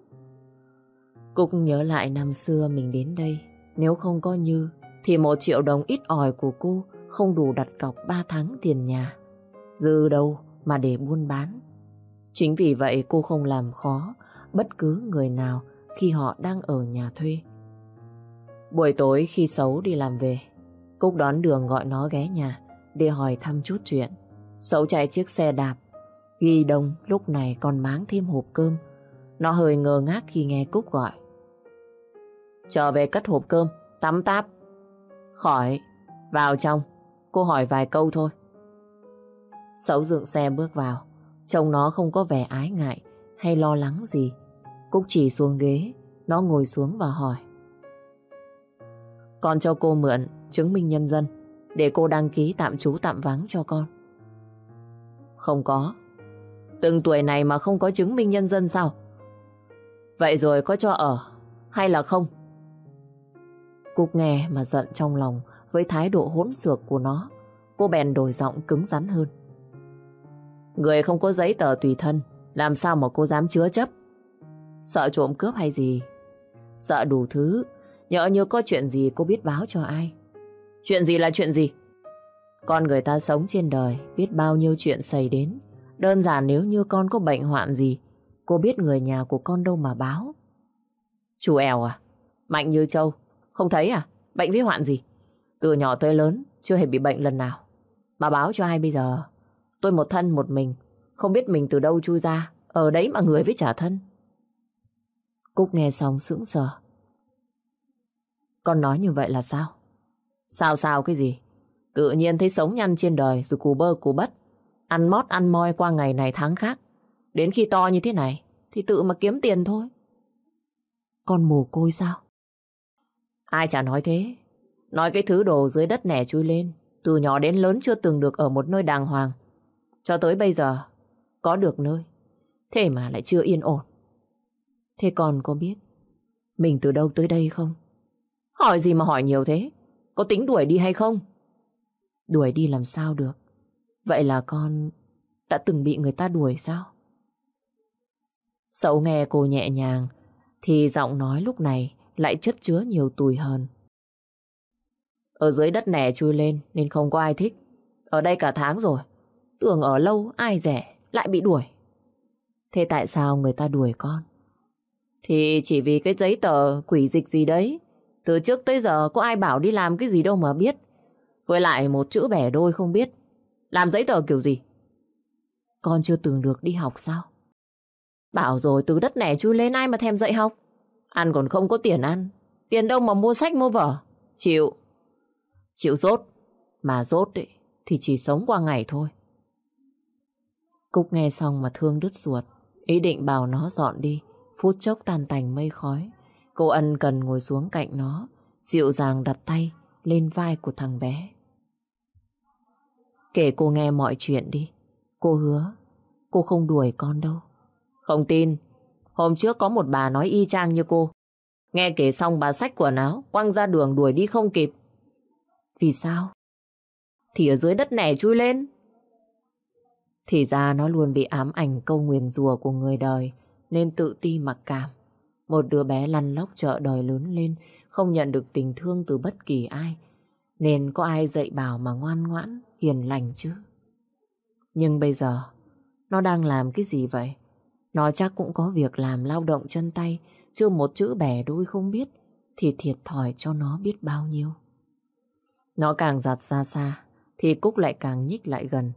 Cúc nhớ lại năm xưa mình đến đây, nếu không có Như thì một triệu đồng ít ỏi của cô không đủ đặt cọc 3 tháng tiền nhà. Dư đâu mà để buôn bán. Chính vì vậy cô không làm khó bất cứ người nào khi họ đang ở nhà thuê. Buổi tối khi Xấu đi làm về, Cúc đón đường gọi nó ghé nhà để hỏi thăm chút chuyện. Xấu chạy chiếc xe đạp, ghi đông lúc này còn máng thêm hộp cơm. Nó hơi ngơ ngác khi nghe Cúc gọi. Trở về cất hộp cơm, tắm táp. Khỏi, vào trong, cô hỏi vài câu thôi. Xấu dựng xe bước vào, trông nó không có vẻ ái ngại hay lo lắng gì. Cúc chỉ xuống ghế, nó ngồi xuống và hỏi. Con cho cô mượn chứng minh nhân dân để cô đăng ký tạm trú tạm vắng cho con. Không có. Từng tuổi này mà không có chứng minh nhân dân sao? Vậy rồi có cho ở hay là không? Cúc nghe mà giận trong lòng với thái độ hỗn xược của nó. Cô bèn đổi giọng cứng rắn hơn. Người không có giấy tờ tùy thân, làm sao mà cô dám chứa chấp? Sợ trộm cướp hay gì? Sợ đủ thứ, nhỡ như có chuyện gì cô biết báo cho ai. Chuyện gì là chuyện gì? Con người ta sống trên đời, biết bao nhiêu chuyện xảy đến. Đơn giản nếu như con có bệnh hoạn gì, cô biết người nhà của con đâu mà báo. Chú ẻo à? Mạnh như châu, không thấy à? Bệnh với hoạn gì? Từ nhỏ tới lớn, chưa hề bị bệnh lần nào. Mà báo cho ai bây giờ? Tôi một thân một mình, không biết mình từ đâu chui ra, ở đấy mà người với trả thân. Cúc nghe xong sững sờ. Con nói như vậy là sao? Sao sao cái gì? Tự nhiên thấy sống nhăn trên đời rồi cù bơ cù bất. Ăn mót ăn moi qua ngày này tháng khác. Đến khi to như thế này thì tự mà kiếm tiền thôi. Con mồ côi sao? Ai chả nói thế. Nói cái thứ đồ dưới đất nẻ chui lên. Từ nhỏ đến lớn chưa từng được ở một nơi đàng hoàng. Cho tới bây giờ, có được nơi. Thế mà lại chưa yên ổn. Thế còn có biết, mình từ đâu tới đây không? Hỏi gì mà hỏi nhiều thế? Có tính đuổi đi hay không? Đuổi đi làm sao được? Vậy là con đã từng bị người ta đuổi sao? Sậu nghe cô nhẹ nhàng, thì giọng nói lúc này lại chất chứa nhiều tủi hơn. Ở dưới đất nẻ chui lên nên không có ai thích. Ở đây cả tháng rồi. Tưởng ở lâu ai rẻ lại bị đuổi. Thế tại sao người ta đuổi con? Thì chỉ vì cái giấy tờ quỷ dịch gì đấy. Từ trước tới giờ có ai bảo đi làm cái gì đâu mà biết. Với lại một chữ bẻ đôi không biết. Làm giấy tờ kiểu gì? Con chưa từng được đi học sao? Bảo rồi từ đất nẻ chui lên ai mà thèm dạy học. Ăn còn không có tiền ăn. Tiền đâu mà mua sách mua vở. Chịu. Chịu rốt. Mà rốt ấy, thì chỉ sống qua ngày thôi. Cúc nghe xong mà thương đứt ruột. Ý định bảo nó dọn đi. Phút chốc tan tành mây khói. Cô ân cần ngồi xuống cạnh nó. Dịu dàng đặt tay lên vai của thằng bé. Kể cô nghe mọi chuyện đi. Cô hứa, cô không đuổi con đâu. Không tin, hôm trước có một bà nói y chang như cô. Nghe kể xong bà xách quần áo, quăng ra đường đuổi đi không kịp. Vì sao? Thì ở dưới đất nẻ chui lên. Thì ra nó luôn bị ám ảnh câu nguyền rùa của người đời, nên tự ti mặc cảm. Một đứa bé lăn lóc chợ đời lớn lên, không nhận được tình thương từ bất kỳ ai. Nên có ai dạy bảo mà ngoan ngoãn, hiền lành chứ. Nhưng bây giờ, nó đang làm cái gì vậy? Nó chắc cũng có việc làm lao động chân tay, chưa một chữ bẻ đuôi không biết, thì thiệt thòi cho nó biết bao nhiêu. Nó càng giặt ra xa, thì Cúc lại càng nhích lại gần.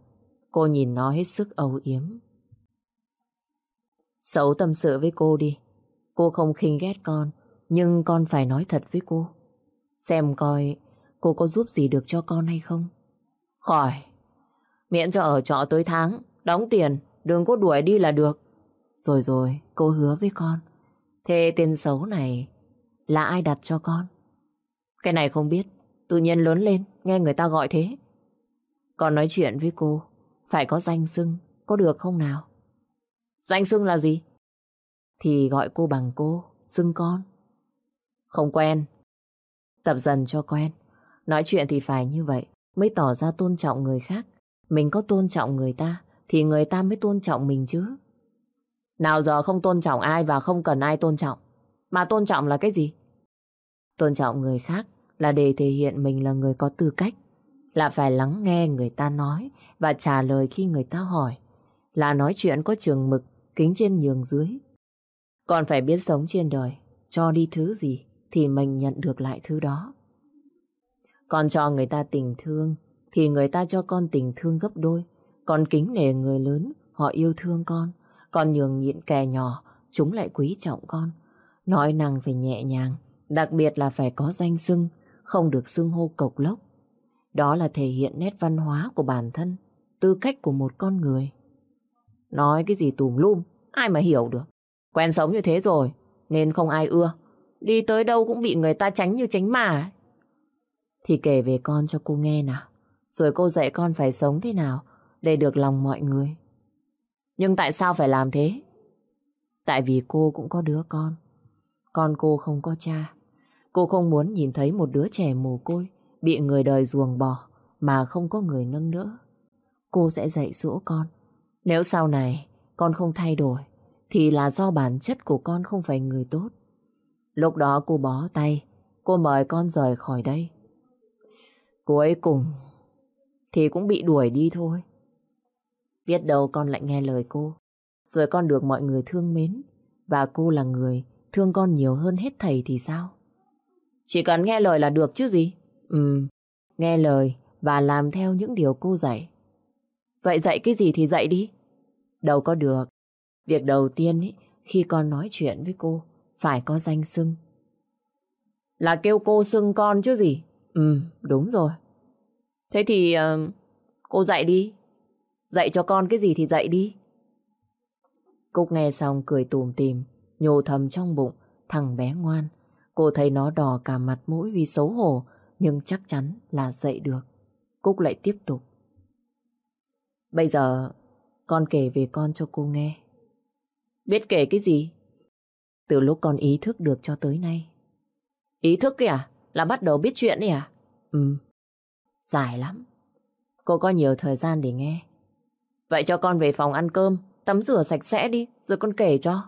Cô nhìn nó hết sức âu yếm. Xấu tâm sự với cô đi. Cô không khinh ghét con, nhưng con phải nói thật với cô. Xem coi cô có giúp gì được cho con hay không. Khỏi. Miễn cho ở trọ tới tháng, đóng tiền, đừng có đuổi đi là được. Rồi rồi, cô hứa với con. Thế tên xấu này là ai đặt cho con? Cái này không biết, tự nhiên lớn lên, nghe người ta gọi thế. Con nói chuyện với cô, phải có danh xưng, có được không nào? Danh xưng là gì? Thì gọi cô bằng cô, xưng con. Không quen. Tập dần cho quen. Nói chuyện thì phải như vậy, mới tỏ ra tôn trọng người khác. Mình có tôn trọng người ta, thì người ta mới tôn trọng mình chứ. Nào giờ không tôn trọng ai và không cần ai tôn trọng. Mà tôn trọng là cái gì? Tôn trọng người khác là để thể hiện mình là người có tư cách. Là phải lắng nghe người ta nói và trả lời khi người ta hỏi. Là nói chuyện có trường mực, kính trên nhường dưới. Còn phải biết sống trên đời, cho đi thứ gì thì mình nhận được lại thứ đó. Còn cho người ta tình thương thì người ta cho con tình thương gấp đôi. Còn kính nể người lớn, họ yêu thương con con nhường nhịn kẻ nhỏ, chúng lại quý trọng con. Nói năng phải nhẹ nhàng, đặc biệt là phải có danh xưng, không được xưng hô cộc lốc. Đó là thể hiện nét văn hóa của bản thân, tư cách của một con người. Nói cái gì tùm lum, ai mà hiểu được. Quen sống như thế rồi, nên không ai ưa. Đi tới đâu cũng bị người ta tránh như tránh mà. Thì kể về con cho cô nghe nào. Rồi cô dạy con phải sống thế nào để được lòng mọi người. Nhưng tại sao phải làm thế? Tại vì cô cũng có đứa con. Con cô không có cha. Cô không muốn nhìn thấy một đứa trẻ mồ côi bị người đời ruồng bỏ mà không có người nâng đỡ. Cô sẽ dạy dỗ con. Nếu sau này con không thay đổi thì là do bản chất của con không phải người tốt. Lúc đó cô bó tay, cô mời con rời khỏi đây. Cuối cùng thì cũng bị đuổi đi thôi. Biết đâu con lại nghe lời cô, rồi con được mọi người thương mến, và cô là người thương con nhiều hơn hết thầy thì sao? Chỉ cần nghe lời là được chứ gì? Ừ, nghe lời và làm theo những điều cô dạy. Vậy dạy cái gì thì dạy đi. Đâu có được. Việc đầu tiên ý, khi con nói chuyện với cô, phải có danh xưng. Là kêu cô xưng con chứ gì? Ừ, đúng rồi. Thế thì uh, cô dạy đi. Dạy cho con cái gì thì dạy đi. Cúc nghe xong cười tùm tìm, nhô thầm trong bụng, thằng bé ngoan. Cô thấy nó đỏ cả mặt mũi vì xấu hổ, nhưng chắc chắn là dạy được. Cúc lại tiếp tục. Bây giờ, con kể về con cho cô nghe. Biết kể cái gì? Từ lúc con ý thức được cho tới nay. Ý thức kìa? À? Là bắt đầu biết chuyện đấy à? Ừ. Dài lắm. Cô có nhiều thời gian để nghe. Vậy cho con về phòng ăn cơm, tắm rửa sạch sẽ đi, rồi con kể cho.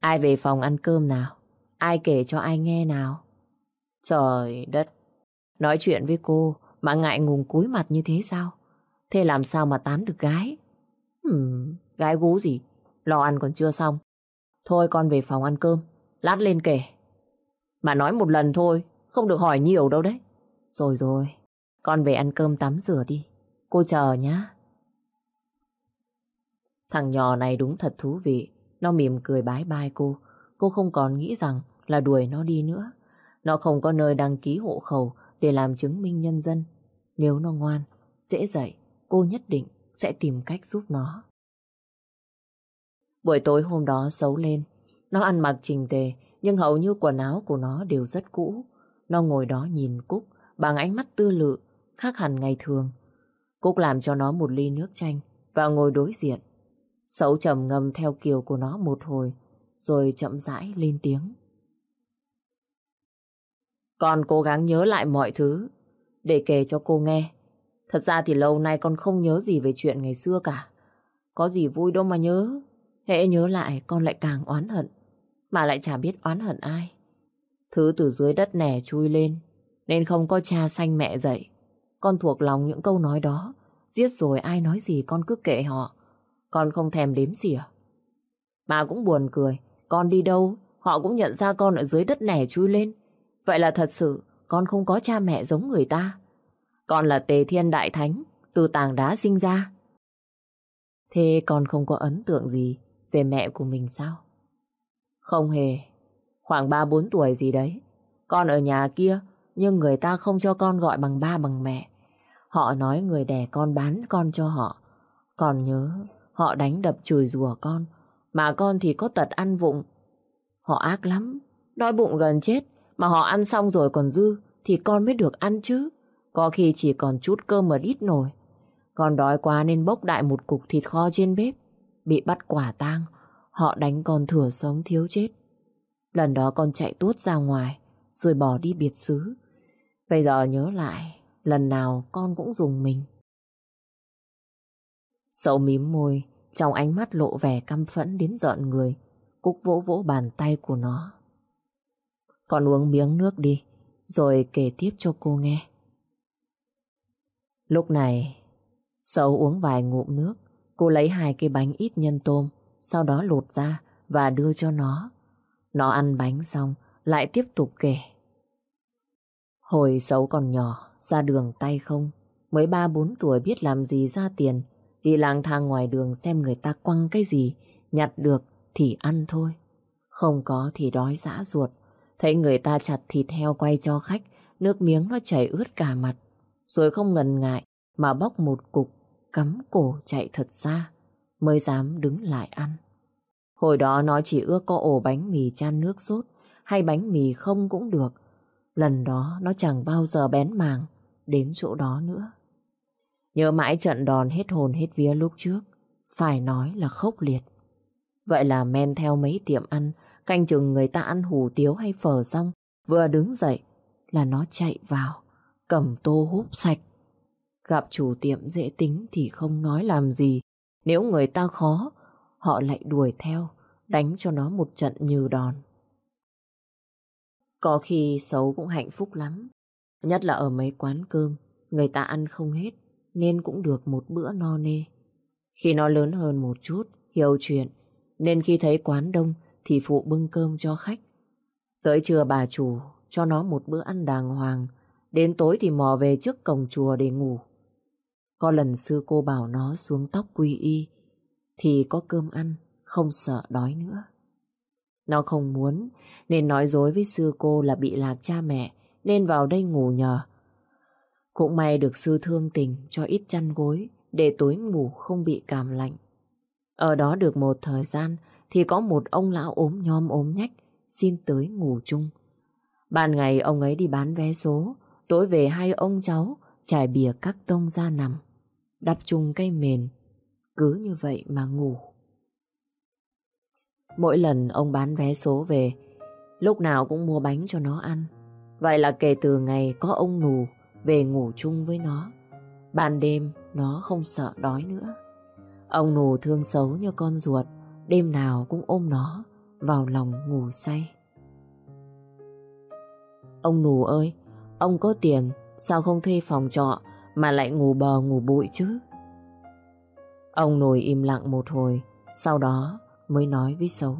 Ai về phòng ăn cơm nào? Ai kể cho ai nghe nào? Trời đất! Nói chuyện với cô mà ngại ngùng cúi mặt như thế sao? Thế làm sao mà tán được gái? Hừm, gái gú gì? Lo ăn còn chưa xong. Thôi con về phòng ăn cơm, lát lên kể. Mà nói một lần thôi, không được hỏi nhiều đâu đấy. Rồi rồi, con về ăn cơm tắm rửa đi. Cô chờ nhá. Thằng nhỏ này đúng thật thú vị. Nó mỉm cười bái bai cô. Cô không còn nghĩ rằng là đuổi nó đi nữa. Nó không có nơi đăng ký hộ khẩu để làm chứng minh nhân dân. Nếu nó ngoan, dễ dạy, cô nhất định sẽ tìm cách giúp nó. Buổi tối hôm đó xấu lên. Nó ăn mặc trình tề, nhưng hầu như quần áo của nó đều rất cũ. Nó ngồi đó nhìn Cúc bằng ánh mắt tư lự, khác hẳn ngày thường. Cúc làm cho nó một ly nước chanh và ngồi đối diện. Xấu trầm ngâm theo kiểu của nó một hồi, rồi chậm rãi lên tiếng. Con cố gắng nhớ lại mọi thứ để kể cho cô nghe. Thật ra thì lâu nay con không nhớ gì về chuyện ngày xưa cả. Có gì vui đâu mà nhớ. Hễ nhớ lại con lại càng oán hận. Mà lại chả biết oán hận ai. Thứ từ dưới đất nẻ chui lên. Nên không có cha sanh mẹ dậy. Con thuộc lòng những câu nói đó. Giết rồi ai nói gì con cứ kệ họ. Con không thèm đếm gì à? Mà cũng buồn cười. Con đi đâu, họ cũng nhận ra con ở dưới đất nẻ chui lên. Vậy là thật sự con không có cha mẹ giống người ta. Con là Tề Thiên Đại Thánh, từ tàng đá sinh ra. Thế con không có ấn tượng gì về mẹ của mình sao? Không hề. Khoảng 3-4 tuổi gì đấy. Con ở nhà kia, nhưng người ta không cho con gọi bằng ba bằng mẹ. Họ nói người đẻ con bán con cho họ. Còn nhớ, họ đánh đập chửi rủa con. Mà con thì có tật ăn vụng. Họ ác lắm. Đói bụng gần chết. Mà họ ăn xong rồi còn dư. Thì con mới được ăn chứ. Có khi chỉ còn chút cơm mà đít nồi. Con đói quá nên bốc đại một cục thịt kho trên bếp. Bị bắt quả tang. Họ đánh con thừa sống thiếu chết. Lần đó con chạy tuốt ra ngoài. Rồi bỏ đi biệt xứ. Bây giờ nhớ lại. Lần nào con cũng dùng mình. Sậu mím môi. Trong ánh mắt lộ vẻ căm phẫn đến giận người. Cúc vỗ vỗ bàn tay của nó. Con uống miếng nước đi. Rồi kể tiếp cho cô nghe. Lúc này, Sầu uống vài ngụm nước, cô lấy hai cái bánh ít nhân tôm, sau đó lột ra và đưa cho nó. Nó ăn bánh xong, lại tiếp tục kể. Hồi Sầu còn nhỏ, ra đường tay không, mới ba bốn tuổi biết làm gì ra tiền, đi lang thang ngoài đường xem người ta quăng cái gì, nhặt được thì ăn thôi. Không có thì đói dã ruột, thấy người ta chặt thịt heo quay cho khách, nước miếng nó chảy ướt cả mặt rồi không ngần ngại mà bóc một cục, cắm cổ chạy thật xa, mới dám đứng lại ăn. Hồi đó nó chỉ ước có ổ bánh mì chan nước sốt hay bánh mì không cũng được. Lần đó nó chẳng bao giờ bén màng đến chỗ đó nữa. Nhớ mãi trận đòn hết hồn hết vía lúc trước, phải nói là khốc liệt. Vậy là men theo mấy tiệm ăn, canh chừng người ta ăn hủ tiếu hay phở xong, vừa đứng dậy là nó chạy vào cầm tô húp sạch. Gặp chủ tiệm dễ tính thì không nói làm gì. Nếu người ta khó, họ lại đuổi theo, đánh cho nó một trận như đòn. Có khi xấu cũng hạnh phúc lắm. Nhất là ở mấy quán cơm, người ta ăn không hết, nên cũng được một bữa no nê. Khi nó lớn hơn một chút, hiểu chuyện, nên khi thấy quán đông thì phụ bưng cơm cho khách. Tới trưa bà chủ cho nó một bữa ăn đàng hoàng, Đến tối thì mò về trước cổng chùa để ngủ. Có lần sư cô bảo nó xuống tóc quy y, thì có cơm ăn, không sợ đói nữa. Nó không muốn, nên nói dối với sư cô là bị lạc cha mẹ, nên vào đây ngủ nhờ. Cũng may được sư thương tình cho ít chăn gối, để tối ngủ không bị cảm lạnh. Ở đó được một thời gian, thì có một ông lão ốm nhom ốm nhách, xin tới ngủ chung. Ban ngày ông ấy đi bán vé số, Tối về hai ông cháu trải bìa các tông ra nằm, đắp chung cây mền, cứ như vậy mà ngủ. Mỗi lần ông bán vé số về, lúc nào cũng mua bánh cho nó ăn. Vậy là kể từ ngày có ông nù về ngủ chung với nó, ban đêm nó không sợ đói nữa. Ông nù thương xấu như con ruột, đêm nào cũng ôm nó vào lòng ngủ say. Ông nù ơi, Ông có tiền, sao không thuê phòng trọ mà lại ngủ bờ ngủ bụi chứ? Ông nồi im lặng một hồi, sau đó mới nói với xấu.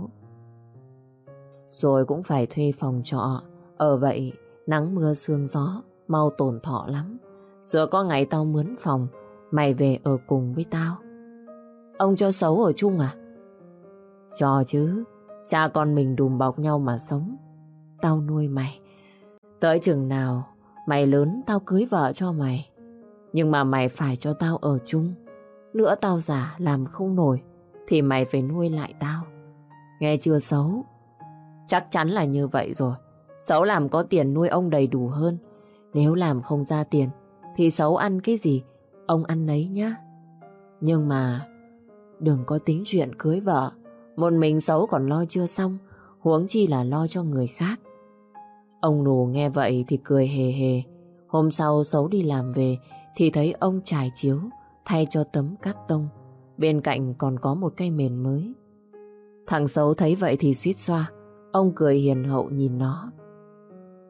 Rồi cũng phải thuê phòng trọ, ở vậy nắng mưa sương gió, mau tổn thọ lắm. Giờ có ngày tao mướn phòng, mày về ở cùng với tao. Ông cho xấu ở chung à? Cho chứ, cha con mình đùm bọc nhau mà sống. Tao nuôi mày. Tới chừng nào Mày lớn tao cưới vợ cho mày Nhưng mà mày phải cho tao ở chung Nữa tao giả làm không nổi Thì mày phải nuôi lại tao Nghe chưa xấu Chắc chắn là như vậy rồi Xấu làm có tiền nuôi ông đầy đủ hơn nếu làm không ra tiền, Thì xấu ăn cái gì Ông ăn lấy nhá Nhưng mà, Đừng có tính chuyện cưới vợ Một mình xấu còn lo chưa xong, Huống chi là lo cho người khác Ông nù nghe vậy thì cười hề hề. Hôm sau xấu đi làm về, thì thấy ông trải chiếu, thay cho tấm cát tông. Bên cạnh còn có một cây mền mới. Thằng xấu thấy vậy thì suýt xoa. Ông cười hiền hậu nhìn nó.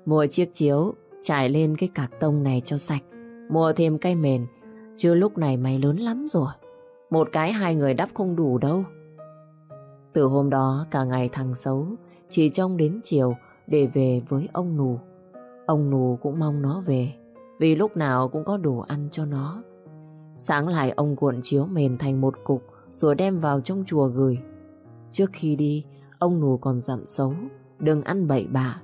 Mua chiếc chiếu trải lên cái cạc tông này cho sạch, mua thêm cây mền, chứ lúc này mày lớn lắm rồi. Một cái hai người đắp không đủ đâu. Từ hôm đó cả ngày thằng xấu chỉ trông đến chiều để về với ông nù. Ông nù cũng mong nó về vì lúc nào cũng có đồ ăn cho nó. Sáng lại ông cuộn chiếu mền thành một cục rồi đem vào trong chùa gửi. Trước khi đi, ông nù còn dặn xấu đừng ăn bậy bạ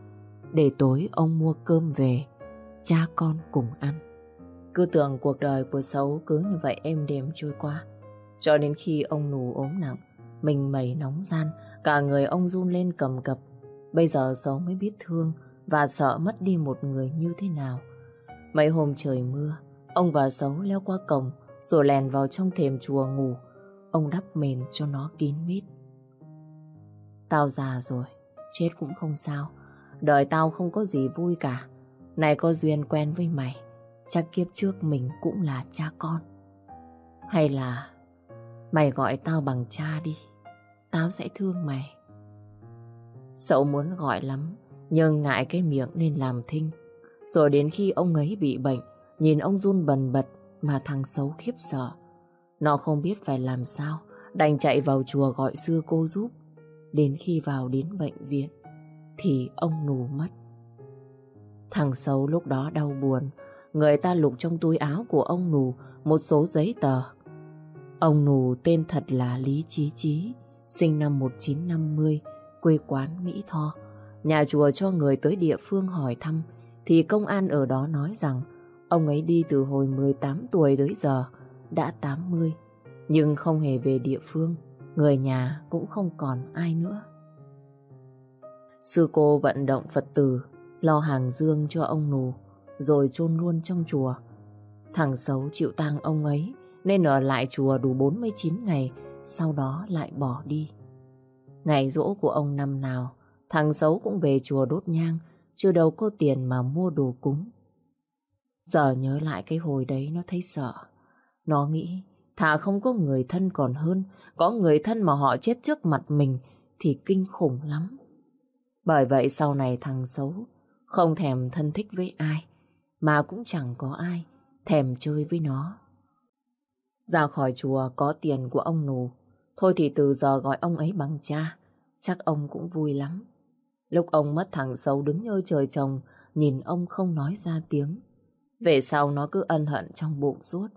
để tối ông mua cơm về cha con cùng ăn. Cứ tưởng cuộc đời của xấu cứ như vậy êm đềm trôi qua. Cho đến khi ông nù ốm nặng, mình mẩy nóng gian, cả người ông run lên cầm cập. Bây giờ xấu mới biết thương và sợ mất đi một người như thế nào. Mấy hôm trời mưa, ông và xấu leo qua cổng rồi lèn vào trong thềm chùa ngủ. Ông đắp mền cho nó kín mít. Tao già rồi, chết cũng không sao. Đời tao không có gì vui cả. Này có duyên quen với mày, chắc kiếp trước mình cũng là cha con. Hay là mày gọi tao bằng cha đi, tao sẽ thương mày. Sậu muốn gọi lắm, nhưng ngại cái miệng nên làm thinh. Rồi đến khi ông ấy bị bệnh, nhìn ông run bần bật mà thằng xấu khiếp sợ. Nó không biết phải làm sao, đành chạy vào chùa gọi sư cô giúp. Đến khi vào đến bệnh viện, thì ông nù mất. Thằng xấu lúc đó đau buồn, người ta lục trong túi áo của ông nù một số giấy tờ. Ông nù tên thật là Lý Chí Chí, sinh năm 1950, quê quán Mỹ Tho. Nhà chùa cho người tới địa phương hỏi thăm, thì công an ở đó nói rằng ông ấy đi từ hồi 18 tuổi tới giờ, đã 80, nhưng không hề về địa phương, người nhà cũng không còn ai nữa. Sư cô vận động Phật tử lo hàng dương cho ông nù, rồi chôn luôn trong chùa. Thằng xấu chịu tang ông ấy, nên ở lại chùa đủ 49 ngày, sau đó lại bỏ đi. Ngày rỗ của ông năm nào, thằng xấu cũng về chùa đốt nhang, chưa đâu có tiền mà mua đồ cúng. Giờ nhớ lại cái hồi đấy nó thấy sợ. Nó nghĩ thà không có người thân còn hơn, có người thân mà họ chết trước mặt mình thì kinh khủng lắm. Bởi vậy sau này thằng xấu không thèm thân thích với ai, mà cũng chẳng có ai thèm chơi với nó. Ra khỏi chùa có tiền của ông nù, thôi thì từ giờ gọi ông ấy bằng cha, chắc ông cũng vui lắm. Lúc ông mất thằng xấu đứng như trời trồng, nhìn ông không nói ra tiếng. Về sau nó cứ ân hận trong bụng suốt.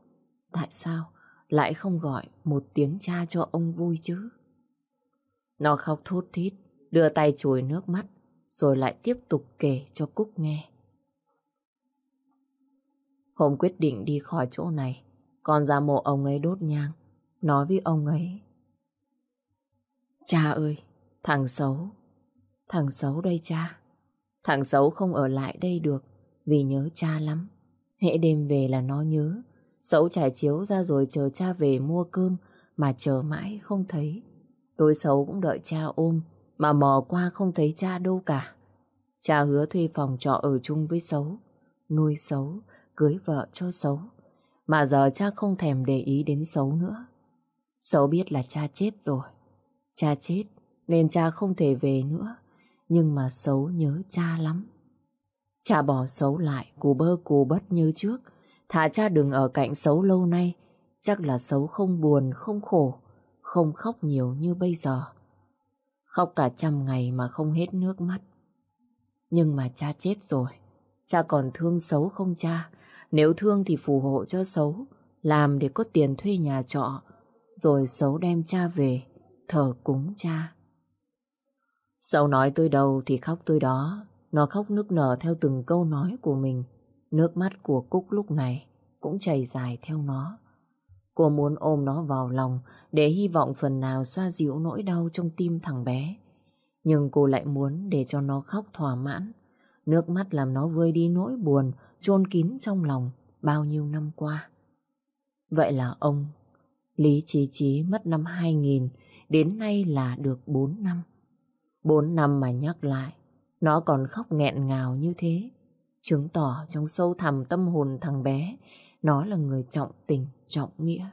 Tại sao lại không gọi một tiếng cha cho ông vui chứ? Nó khóc thút thít, đưa tay chùi nước mắt, rồi lại tiếp tục kể cho Cúc nghe. Hôm quyết định đi khỏi chỗ này, con ra mộ ông ấy đốt nhang, nói với ông ấy. Cha ơi, thằng xấu, thằng xấu đây cha. Thằng xấu không ở lại đây được vì nhớ cha lắm. Hễ đêm về là nó nhớ. Xấu trải chiếu ra rồi chờ cha về mua cơm mà chờ mãi không thấy. Tôi xấu cũng đợi cha ôm mà mò qua không thấy cha đâu cả. Cha hứa thuê phòng trọ ở chung với xấu, nuôi xấu, cưới vợ cho xấu. Mà giờ cha không thèm để ý đến xấu nữa. Xấu biết là cha chết rồi. Cha chết nên cha không thể về nữa. Nhưng mà xấu nhớ cha lắm. Cha bỏ xấu lại, cù bơ cù bất như trước. Thả cha đừng ở cạnh xấu lâu nay. Chắc là xấu không buồn, không khổ, không khóc nhiều như bây giờ. Khóc cả trăm ngày mà không hết nước mắt. Nhưng mà cha chết rồi. Cha còn thương xấu không cha? Nếu thương thì phù hộ cho xấu. Làm để có tiền thuê nhà trọ. Rồi xấu đem cha về. Thờ cúng cha. Xấu nói tôi đâu thì khóc tôi đó. Nó khóc nức nở theo từng câu nói của mình. Nước mắt của Cúc lúc này cũng chảy dài theo nó. Cô muốn ôm nó vào lòng để hy vọng phần nào xoa dịu nỗi đau trong tim thằng bé. Nhưng cô lại muốn để cho nó khóc thỏa mãn. Nước mắt làm nó vơi đi nỗi buồn chôn kín trong lòng bao nhiêu năm qua. Vậy là ông Lý Chí Chí mất năm 2000 đến nay là được 4 năm. 4 năm mà nhắc lại nó còn khóc nghẹn ngào như thế. Chứng tỏ trong sâu thẳm tâm hồn thằng bé nó là người trọng tình, trọng nghĩa.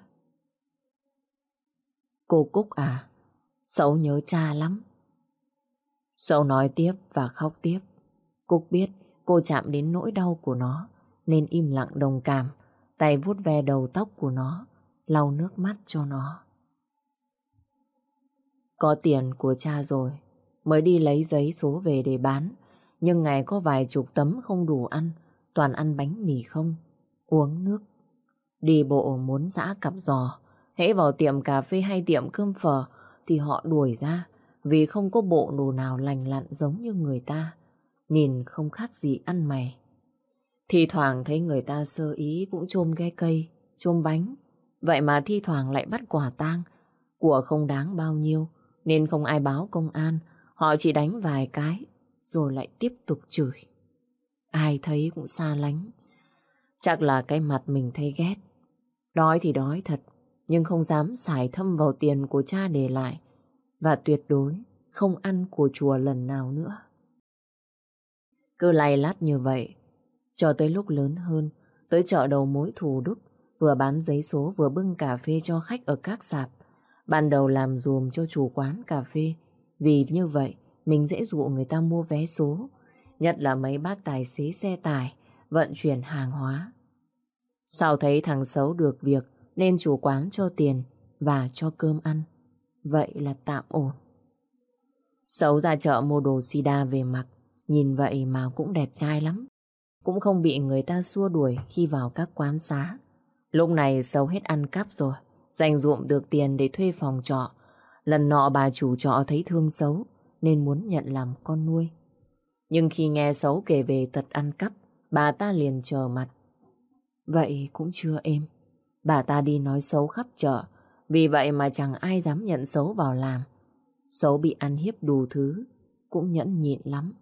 Cô Cúc à, Sậu nhớ cha lắm. Sậu nói tiếp và khóc tiếp. Cúc biết Cô chạm đến nỗi đau của nó, nên im lặng đồng cảm, tay vuốt ve đầu tóc của nó, lau nước mắt cho nó. Có tiền của cha rồi, mới đi lấy giấy số về để bán, nhưng ngày có vài chục tấm không đủ ăn, toàn ăn bánh mì không, uống nước. Đi bộ muốn dã cặp giò, hễ vào tiệm cà phê hay tiệm cơm phở thì họ đuổi ra vì không có bộ đồ nào lành lặn giống như người ta. Nhìn không khác gì ăn mày. Thì thoảng thấy người ta sơ ý cũng chôm ghe cây, chôm bánh. Vậy mà thi thoảng lại bắt quả tang. Của không đáng bao nhiêu nên không ai báo công an. Họ chỉ đánh vài cái rồi lại tiếp tục chửi. Ai thấy cũng xa lánh. Chắc là cái mặt mình thấy ghét. Đói thì đói thật, nhưng không dám xài thâm vào tiền của cha để lại. Và tuyệt đối không ăn của chùa lần nào nữa. Cứ lay lát như vậy, cho tới lúc lớn hơn, tới chợ đầu mối Thủ Đức, vừa bán giấy số vừa bưng cà phê cho khách ở các sạp. Ban đầu làm dùm cho chủ quán cà phê, vì như vậy mình dễ dụ người ta mua vé số, nhất là mấy bác tài xế xe tải, vận chuyển hàng hóa. Sau thấy thằng xấu được việc nên chủ quán cho tiền và cho cơm ăn. Vậy là tạm ổn. Xấu ra chợ mua đồ sida về mặc, nhìn vậy mà cũng đẹp trai lắm. Cũng không bị người ta xua đuổi khi vào các quán xá. Lúc này xấu hết ăn cắp rồi, dành dụm được tiền để thuê phòng trọ. Lần nọ bà chủ trọ thấy thương xấu nên muốn nhận làm con nuôi. Nhưng khi nghe xấu kể về tật ăn cắp, bà ta liền chờ mặt. Vậy cũng chưa êm. Bà ta đi nói xấu khắp chợ, vì vậy mà chẳng ai dám nhận xấu vào làm. Xấu bị ăn hiếp đủ thứ, cũng nhẫn nhịn lắm.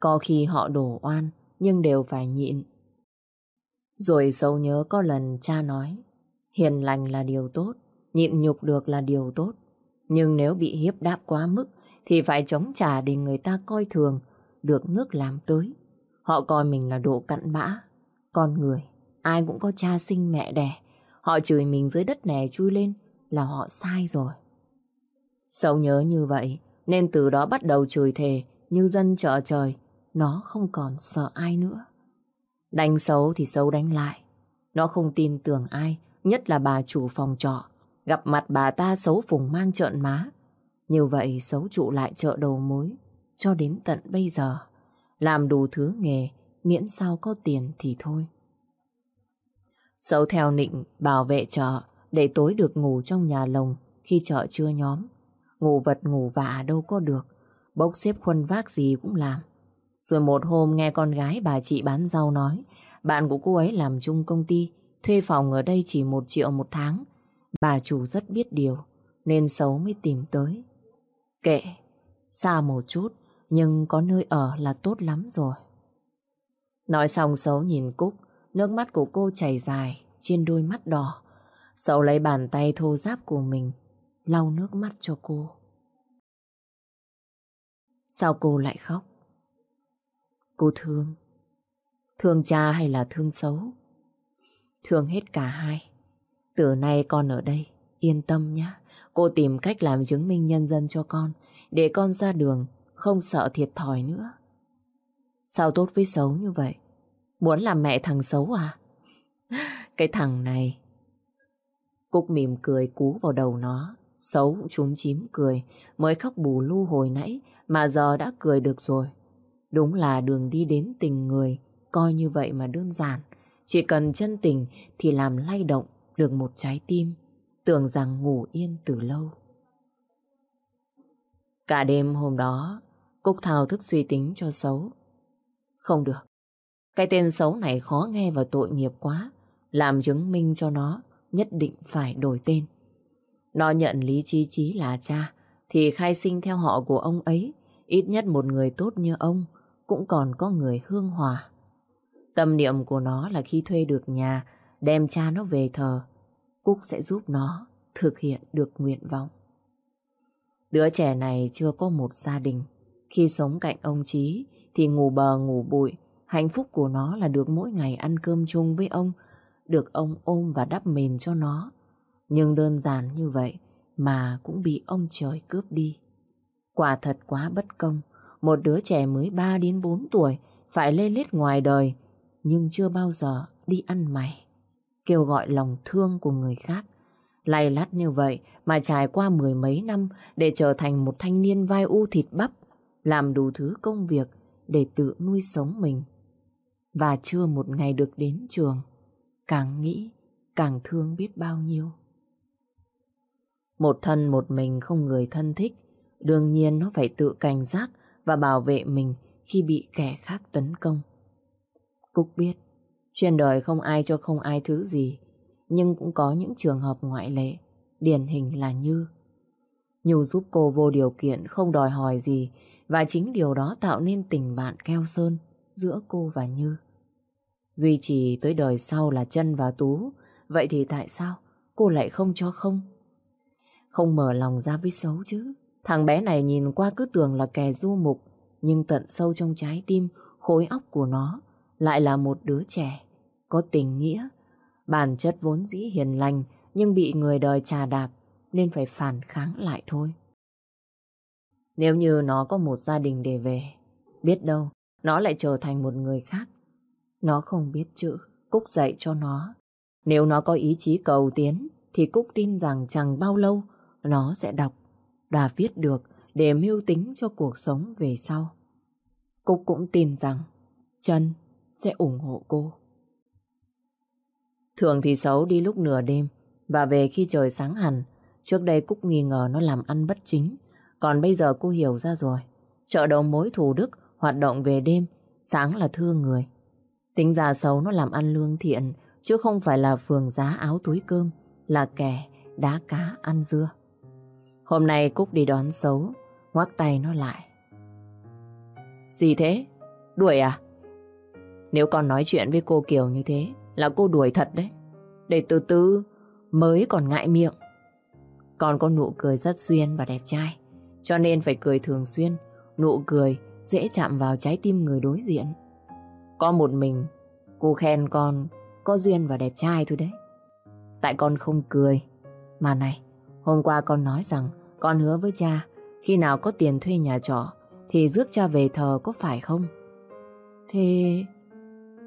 Có khi họ đổ oan, nhưng đều phải nhịn. Rồi xấu nhớ có lần cha nói, hiền lành là điều tốt, nhịn nhục được là điều tốt. Nhưng nếu bị hiếp đáp quá mức, thì phải chống trả để người ta coi thường, được nước làm tới. Họ coi mình là độ cặn bã. Con người, ai cũng có cha sinh mẹ đẻ. Họ chửi mình dưới đất nẻ chui lên là họ sai rồi. Sâu nhớ như vậy, nên từ đó bắt đầu chửi thề như dân chợ trời. Nó không còn sợ ai nữa. Đánh xấu thì xấu đánh lại. Nó không tin tưởng ai, nhất là bà chủ phòng trọ. Gặp mặt bà ta xấu phùng mang trợn má. Như vậy xấu trụ lại chợ đầu mối cho đến tận bây giờ. Làm đủ thứ nghề, miễn sao có tiền thì thôi sâu theo nịnh bảo vệ chợ để tối được ngủ trong nhà lồng khi chợ chưa nhóm. Ngủ vật ngủ vạ đâu có được, bốc xếp khuân vác gì cũng làm. Rồi một hôm nghe con gái bà chị bán rau nói, bạn của cô ấy làm chung công ty, thuê phòng ở đây chỉ một triệu một tháng. Bà chủ rất biết điều, nên xấu mới tìm tới. Kệ, xa một chút, nhưng có nơi ở là tốt lắm rồi. Nói xong xấu nhìn Cúc, nước mắt của cô chảy dài trên đôi mắt đỏ. Sậu lấy bàn tay thô giáp của mình, lau nước mắt cho cô. Sao cô lại khóc? Cô thương. Thương cha hay là thương xấu? Thương hết cả hai. Từ nay con ở đây, yên tâm nhé. Cô tìm cách làm chứng minh nhân dân cho con, để con ra đường, không sợ thiệt thòi nữa. Sao tốt với xấu như vậy? Muốn làm mẹ thằng xấu à? Cái thằng này... Cúc mỉm cười cú vào đầu nó. Xấu chúm chím cười, mới khóc bù lu hồi nãy, mà giờ đã cười được rồi. Đúng là đường đi đến tình người, coi như vậy mà đơn giản. Chỉ cần chân tình thì làm lay động được một trái tim, tưởng rằng ngủ yên từ lâu. Cả đêm hôm đó, Cúc thao thức suy tính cho xấu. Không được. Cái tên xấu này khó nghe và tội nghiệp quá. Làm chứng minh cho nó, nhất định phải đổi tên. Nó nhận Lý Chi Chí là cha, thì khai sinh theo họ của ông ấy. Ít nhất một người tốt như ông, cũng còn có người hương hòa. Tâm niệm của nó là khi thuê được nhà, đem cha nó về thờ, Cúc sẽ giúp nó thực hiện được nguyện vọng. Đứa trẻ này chưa có một gia đình. Khi sống cạnh ông Chí thì ngủ bờ ngủ bụi. Hạnh phúc của nó là được mỗi ngày ăn cơm chung với ông, được ông ôm và đắp mền cho nó. Nhưng đơn giản như vậy mà cũng bị ông trời cướp đi. Quả thật quá bất công. Một đứa trẻ mới 3 đến 4 tuổi phải lê lết ngoài đời, nhưng chưa bao giờ đi ăn mày. Kêu gọi lòng thương của người khác. Lay lắt như vậy mà trải qua mười mấy năm để trở thành một thanh niên vai u thịt bắp, làm đủ thứ công việc để tự nuôi sống mình. Và chưa một ngày được đến trường, càng nghĩ càng thương biết bao nhiêu. Một thân một mình không người thân thích, đương nhiên nó phải tự cảnh giác và bảo vệ mình khi bị kẻ khác tấn công. Cúc biết, trên đời không ai cho không ai thứ gì, nhưng cũng có những trường hợp ngoại lệ, điển hình là Như. Nhu giúp cô vô điều kiện không đòi hỏi gì và chính điều đó tạo nên tình bạn keo sơn giữa cô và Như. Duy trì tới đời sau là chân và Tú, vậy thì tại sao cô lại không cho không? Không mở lòng ra với xấu chứ. Thằng bé này nhìn qua cứ tưởng là kẻ du mục, nhưng tận sâu trong trái tim, khối óc của nó lại là một đứa trẻ, có tình nghĩa. Bản chất vốn dĩ hiền lành, nhưng bị người đời trà đạp, nên phải phản kháng lại thôi. Nếu như nó có một gia đình để về, biết đâu nó lại trở thành một người khác. Nó không biết chữ, Cúc dạy cho nó. Nếu nó có ý chí cầu tiến, thì Cúc tin rằng chẳng bao lâu nó sẽ đọc và viết được để mưu tính cho cuộc sống về sau. Cúc cũng tin rằng Trân sẽ ủng hộ cô. Thường thì xấu đi lúc nửa đêm và về khi trời sáng hẳn. Trước đây Cúc nghi ngờ nó làm ăn bất chính. Còn bây giờ cô hiểu ra rồi. Chợ đầu mối Thủ Đức hoạt động về đêm, sáng là thương người. Tính ra xấu nó làm ăn lương thiện, chứ không phải là phường giá áo túi cơm, là kẻ đá cá ăn dưa. Hôm nay Cúc đi đón xấu, ngoắc tay nó lại. Gì thế? Đuổi à? Nếu con nói chuyện với cô Kiều như thế là cô đuổi thật đấy. Để từ từ mới còn ngại miệng. Con có nụ cười rất duyên và đẹp trai. Cho nên phải cười thường xuyên. Nụ cười dễ chạm vào trái tim người đối diện. Có một mình, cô khen con có duyên và đẹp trai thôi đấy. Tại con không cười. Mà này, hôm qua con nói rằng con hứa với cha khi nào có tiền thuê nhà trọ thì rước cha về thờ có phải không? Thế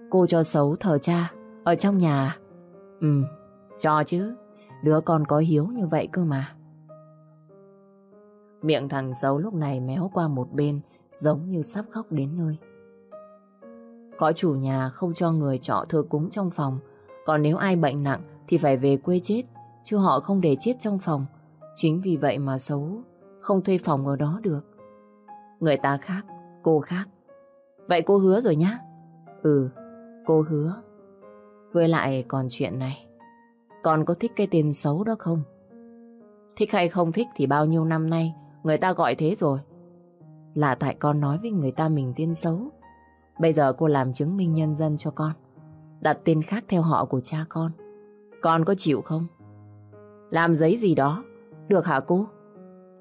cô cho xấu thờ cha ở trong nhà à? Ừ, cho chứ. Đứa con có hiếu như vậy cơ mà. Miệng thằng xấu lúc này méo qua một bên giống như sắp khóc đến nơi. Có chủ nhà không cho người trọ thờ cúng trong phòng còn nếu ai bệnh nặng thì phải về quê chết chứ họ không để chết trong phòng. Chính vì vậy mà xấu không thuê phòng ở đó được. Người ta khác, cô khác. Vậy cô hứa rồi nhá. Ừ, cô hứa. Với lại còn chuyện này, con có thích cái tên xấu đó không? Thích hay không thích thì bao nhiêu năm nay người ta gọi thế rồi. Là tại con nói với người ta mình tên xấu. Bây giờ cô làm chứng minh nhân dân cho con. Đặt tên khác theo họ của cha con. Con có chịu không? Làm giấy gì đó. Được hả cô?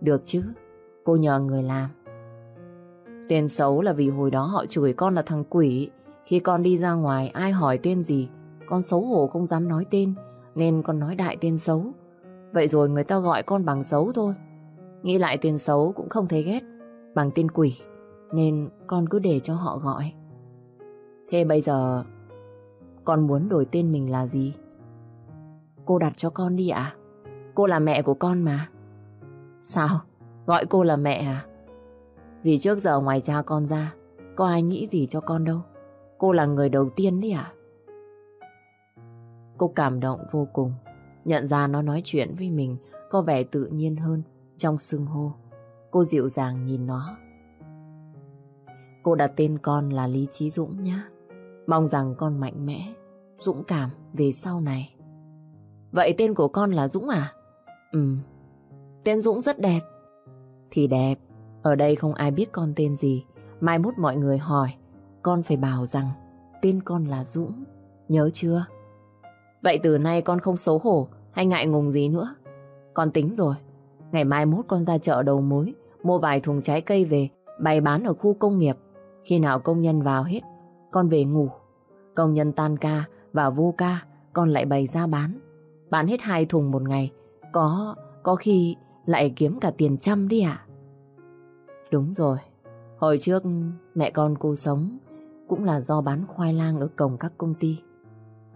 Được chứ. Cô nhờ người làm. Tên xấu là vì hồi đó họ chửi con là thằng quỷ. Khi con đi ra ngoài ai hỏi tên gì, con xấu hổ không dám nói tên, nên con nói đại tên xấu. Vậy rồi người ta gọi con bằng xấu thôi. Nghĩ lại tên xấu cũng không thấy ghét, bằng tên quỷ, nên con cứ để cho họ gọi. Thế bây giờ con muốn đổi tên mình là gì? Cô đặt cho con đi ạ. Cô là mẹ của con mà. Sao? Gọi cô là mẹ à? Vì trước giờ ngoài cha con ra, có ai nghĩ gì cho con đâu. Cô là người đầu tiên đấy à? Cô cảm động vô cùng. Nhận ra nó nói chuyện với mình có vẻ tự nhiên hơn trong xưng hô. Cô dịu dàng nhìn nó. Cô đặt tên con là Lý Trí Dũng nhé. Mong rằng con mạnh mẽ, dũng cảm về sau này. Vậy tên của con là Dũng à? Ừ, tên Dũng rất đẹp. Thì đẹp, ở đây không ai biết con tên gì. Mai mốt mọi người hỏi, con phải bảo rằng tên con là Dũng. Nhớ chưa? Vậy từ nay con không xấu hổ hay ngại ngùng gì nữa. Con tính rồi. Ngày mai mốt con ra chợ đầu mối, mua vài thùng trái cây về, bày bán ở khu công nghiệp. Khi nào công nhân vào hết, con về ngủ. Công nhân tan ca và vô ca, con lại bày ra bán. Bán hết hai thùng một ngày. Có, có khi lại kiếm cả tiền trăm đi ạ. Đúng rồi. Hồi trước mẹ con cô sống cũng là do bán khoai lang ở cổng các công ty.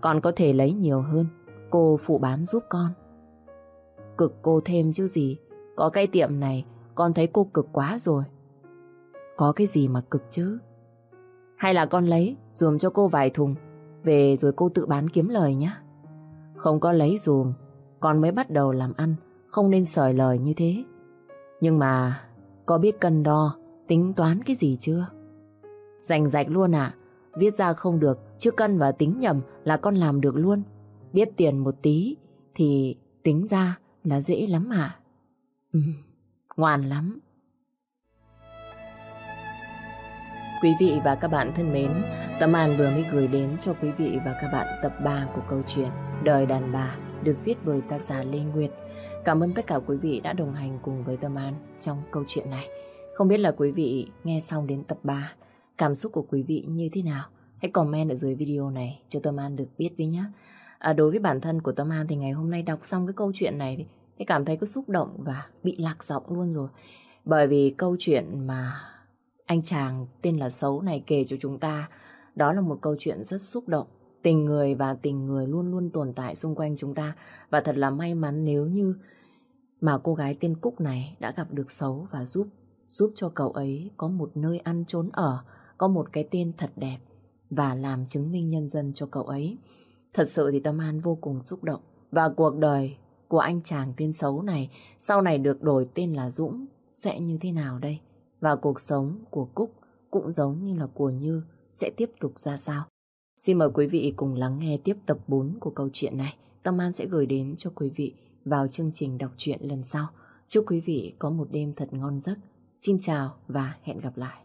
Con có thể lấy nhiều hơn, cô phụ bán giúp con. Cực cô thêm chứ gì, có cái tiệm này con thấy cô cực quá rồi. Có cái gì mà cực chứ? Hay là con lấy dùm cho cô vài thùng, về rồi cô tự bán kiếm lời nhé. Không có lấy dùm, con mới bắt đầu làm ăn, không nên sởi lời như thế. Nhưng mà có biết cân đo, tính toán cái gì chưa? Rành rạch luôn à? Viết ra không được, chứ cân và tính nhầm là con làm được luôn. Biết tiền một tí thì tính ra là dễ lắm hả? Ừ, ngoan lắm. Quý vị và các bạn thân mến, Tâm An vừa mới gửi đến cho quý vị và các bạn tập 3 của câu chuyện Đời đàn bà được viết bởi tác giả Lê Nguyệt. Cảm ơn tất cả quý vị đã đồng hành cùng với Tâm An trong câu chuyện này. Không biết là quý vị nghe xong đến tập 3, cảm xúc của quý vị như thế nào? Hãy comment ở dưới video này cho Tâm An được biết với nhé. À, đối với bản thân của Tâm An thì ngày hôm nay đọc xong cái câu chuyện này thì cảm thấy có xúc động và bị lạc giọng luôn rồi. Bởi vì câu chuyện mà anh chàng tên là Xấu này kể cho chúng ta đó là một câu chuyện rất xúc động. Tình người và tình người luôn luôn tồn tại xung quanh chúng ta và thật là may mắn nếu như mà cô gái tên Cúc này đã gặp được Xấu và giúp giúp cho cậu ấy có một nơi ăn trốn ở, có một cái tên thật đẹp và làm chứng minh nhân dân cho cậu ấy. Thật sự thì Tâm An vô cùng xúc động và cuộc đời của anh chàng tên xấu này sau này được đổi tên là Dũng sẽ như thế nào đây? Và cuộc sống của Cúc cũng giống như là của Như sẽ tiếp tục ra sao? Xin mời quý vị cùng lắng nghe tiếp tập 4 của câu chuyện này. Tâm An sẽ gửi đến cho quý vị vào chương trình đọc truyện lần sau. Chúc quý vị có một đêm thật ngon giấc. Xin chào và hẹn gặp lại.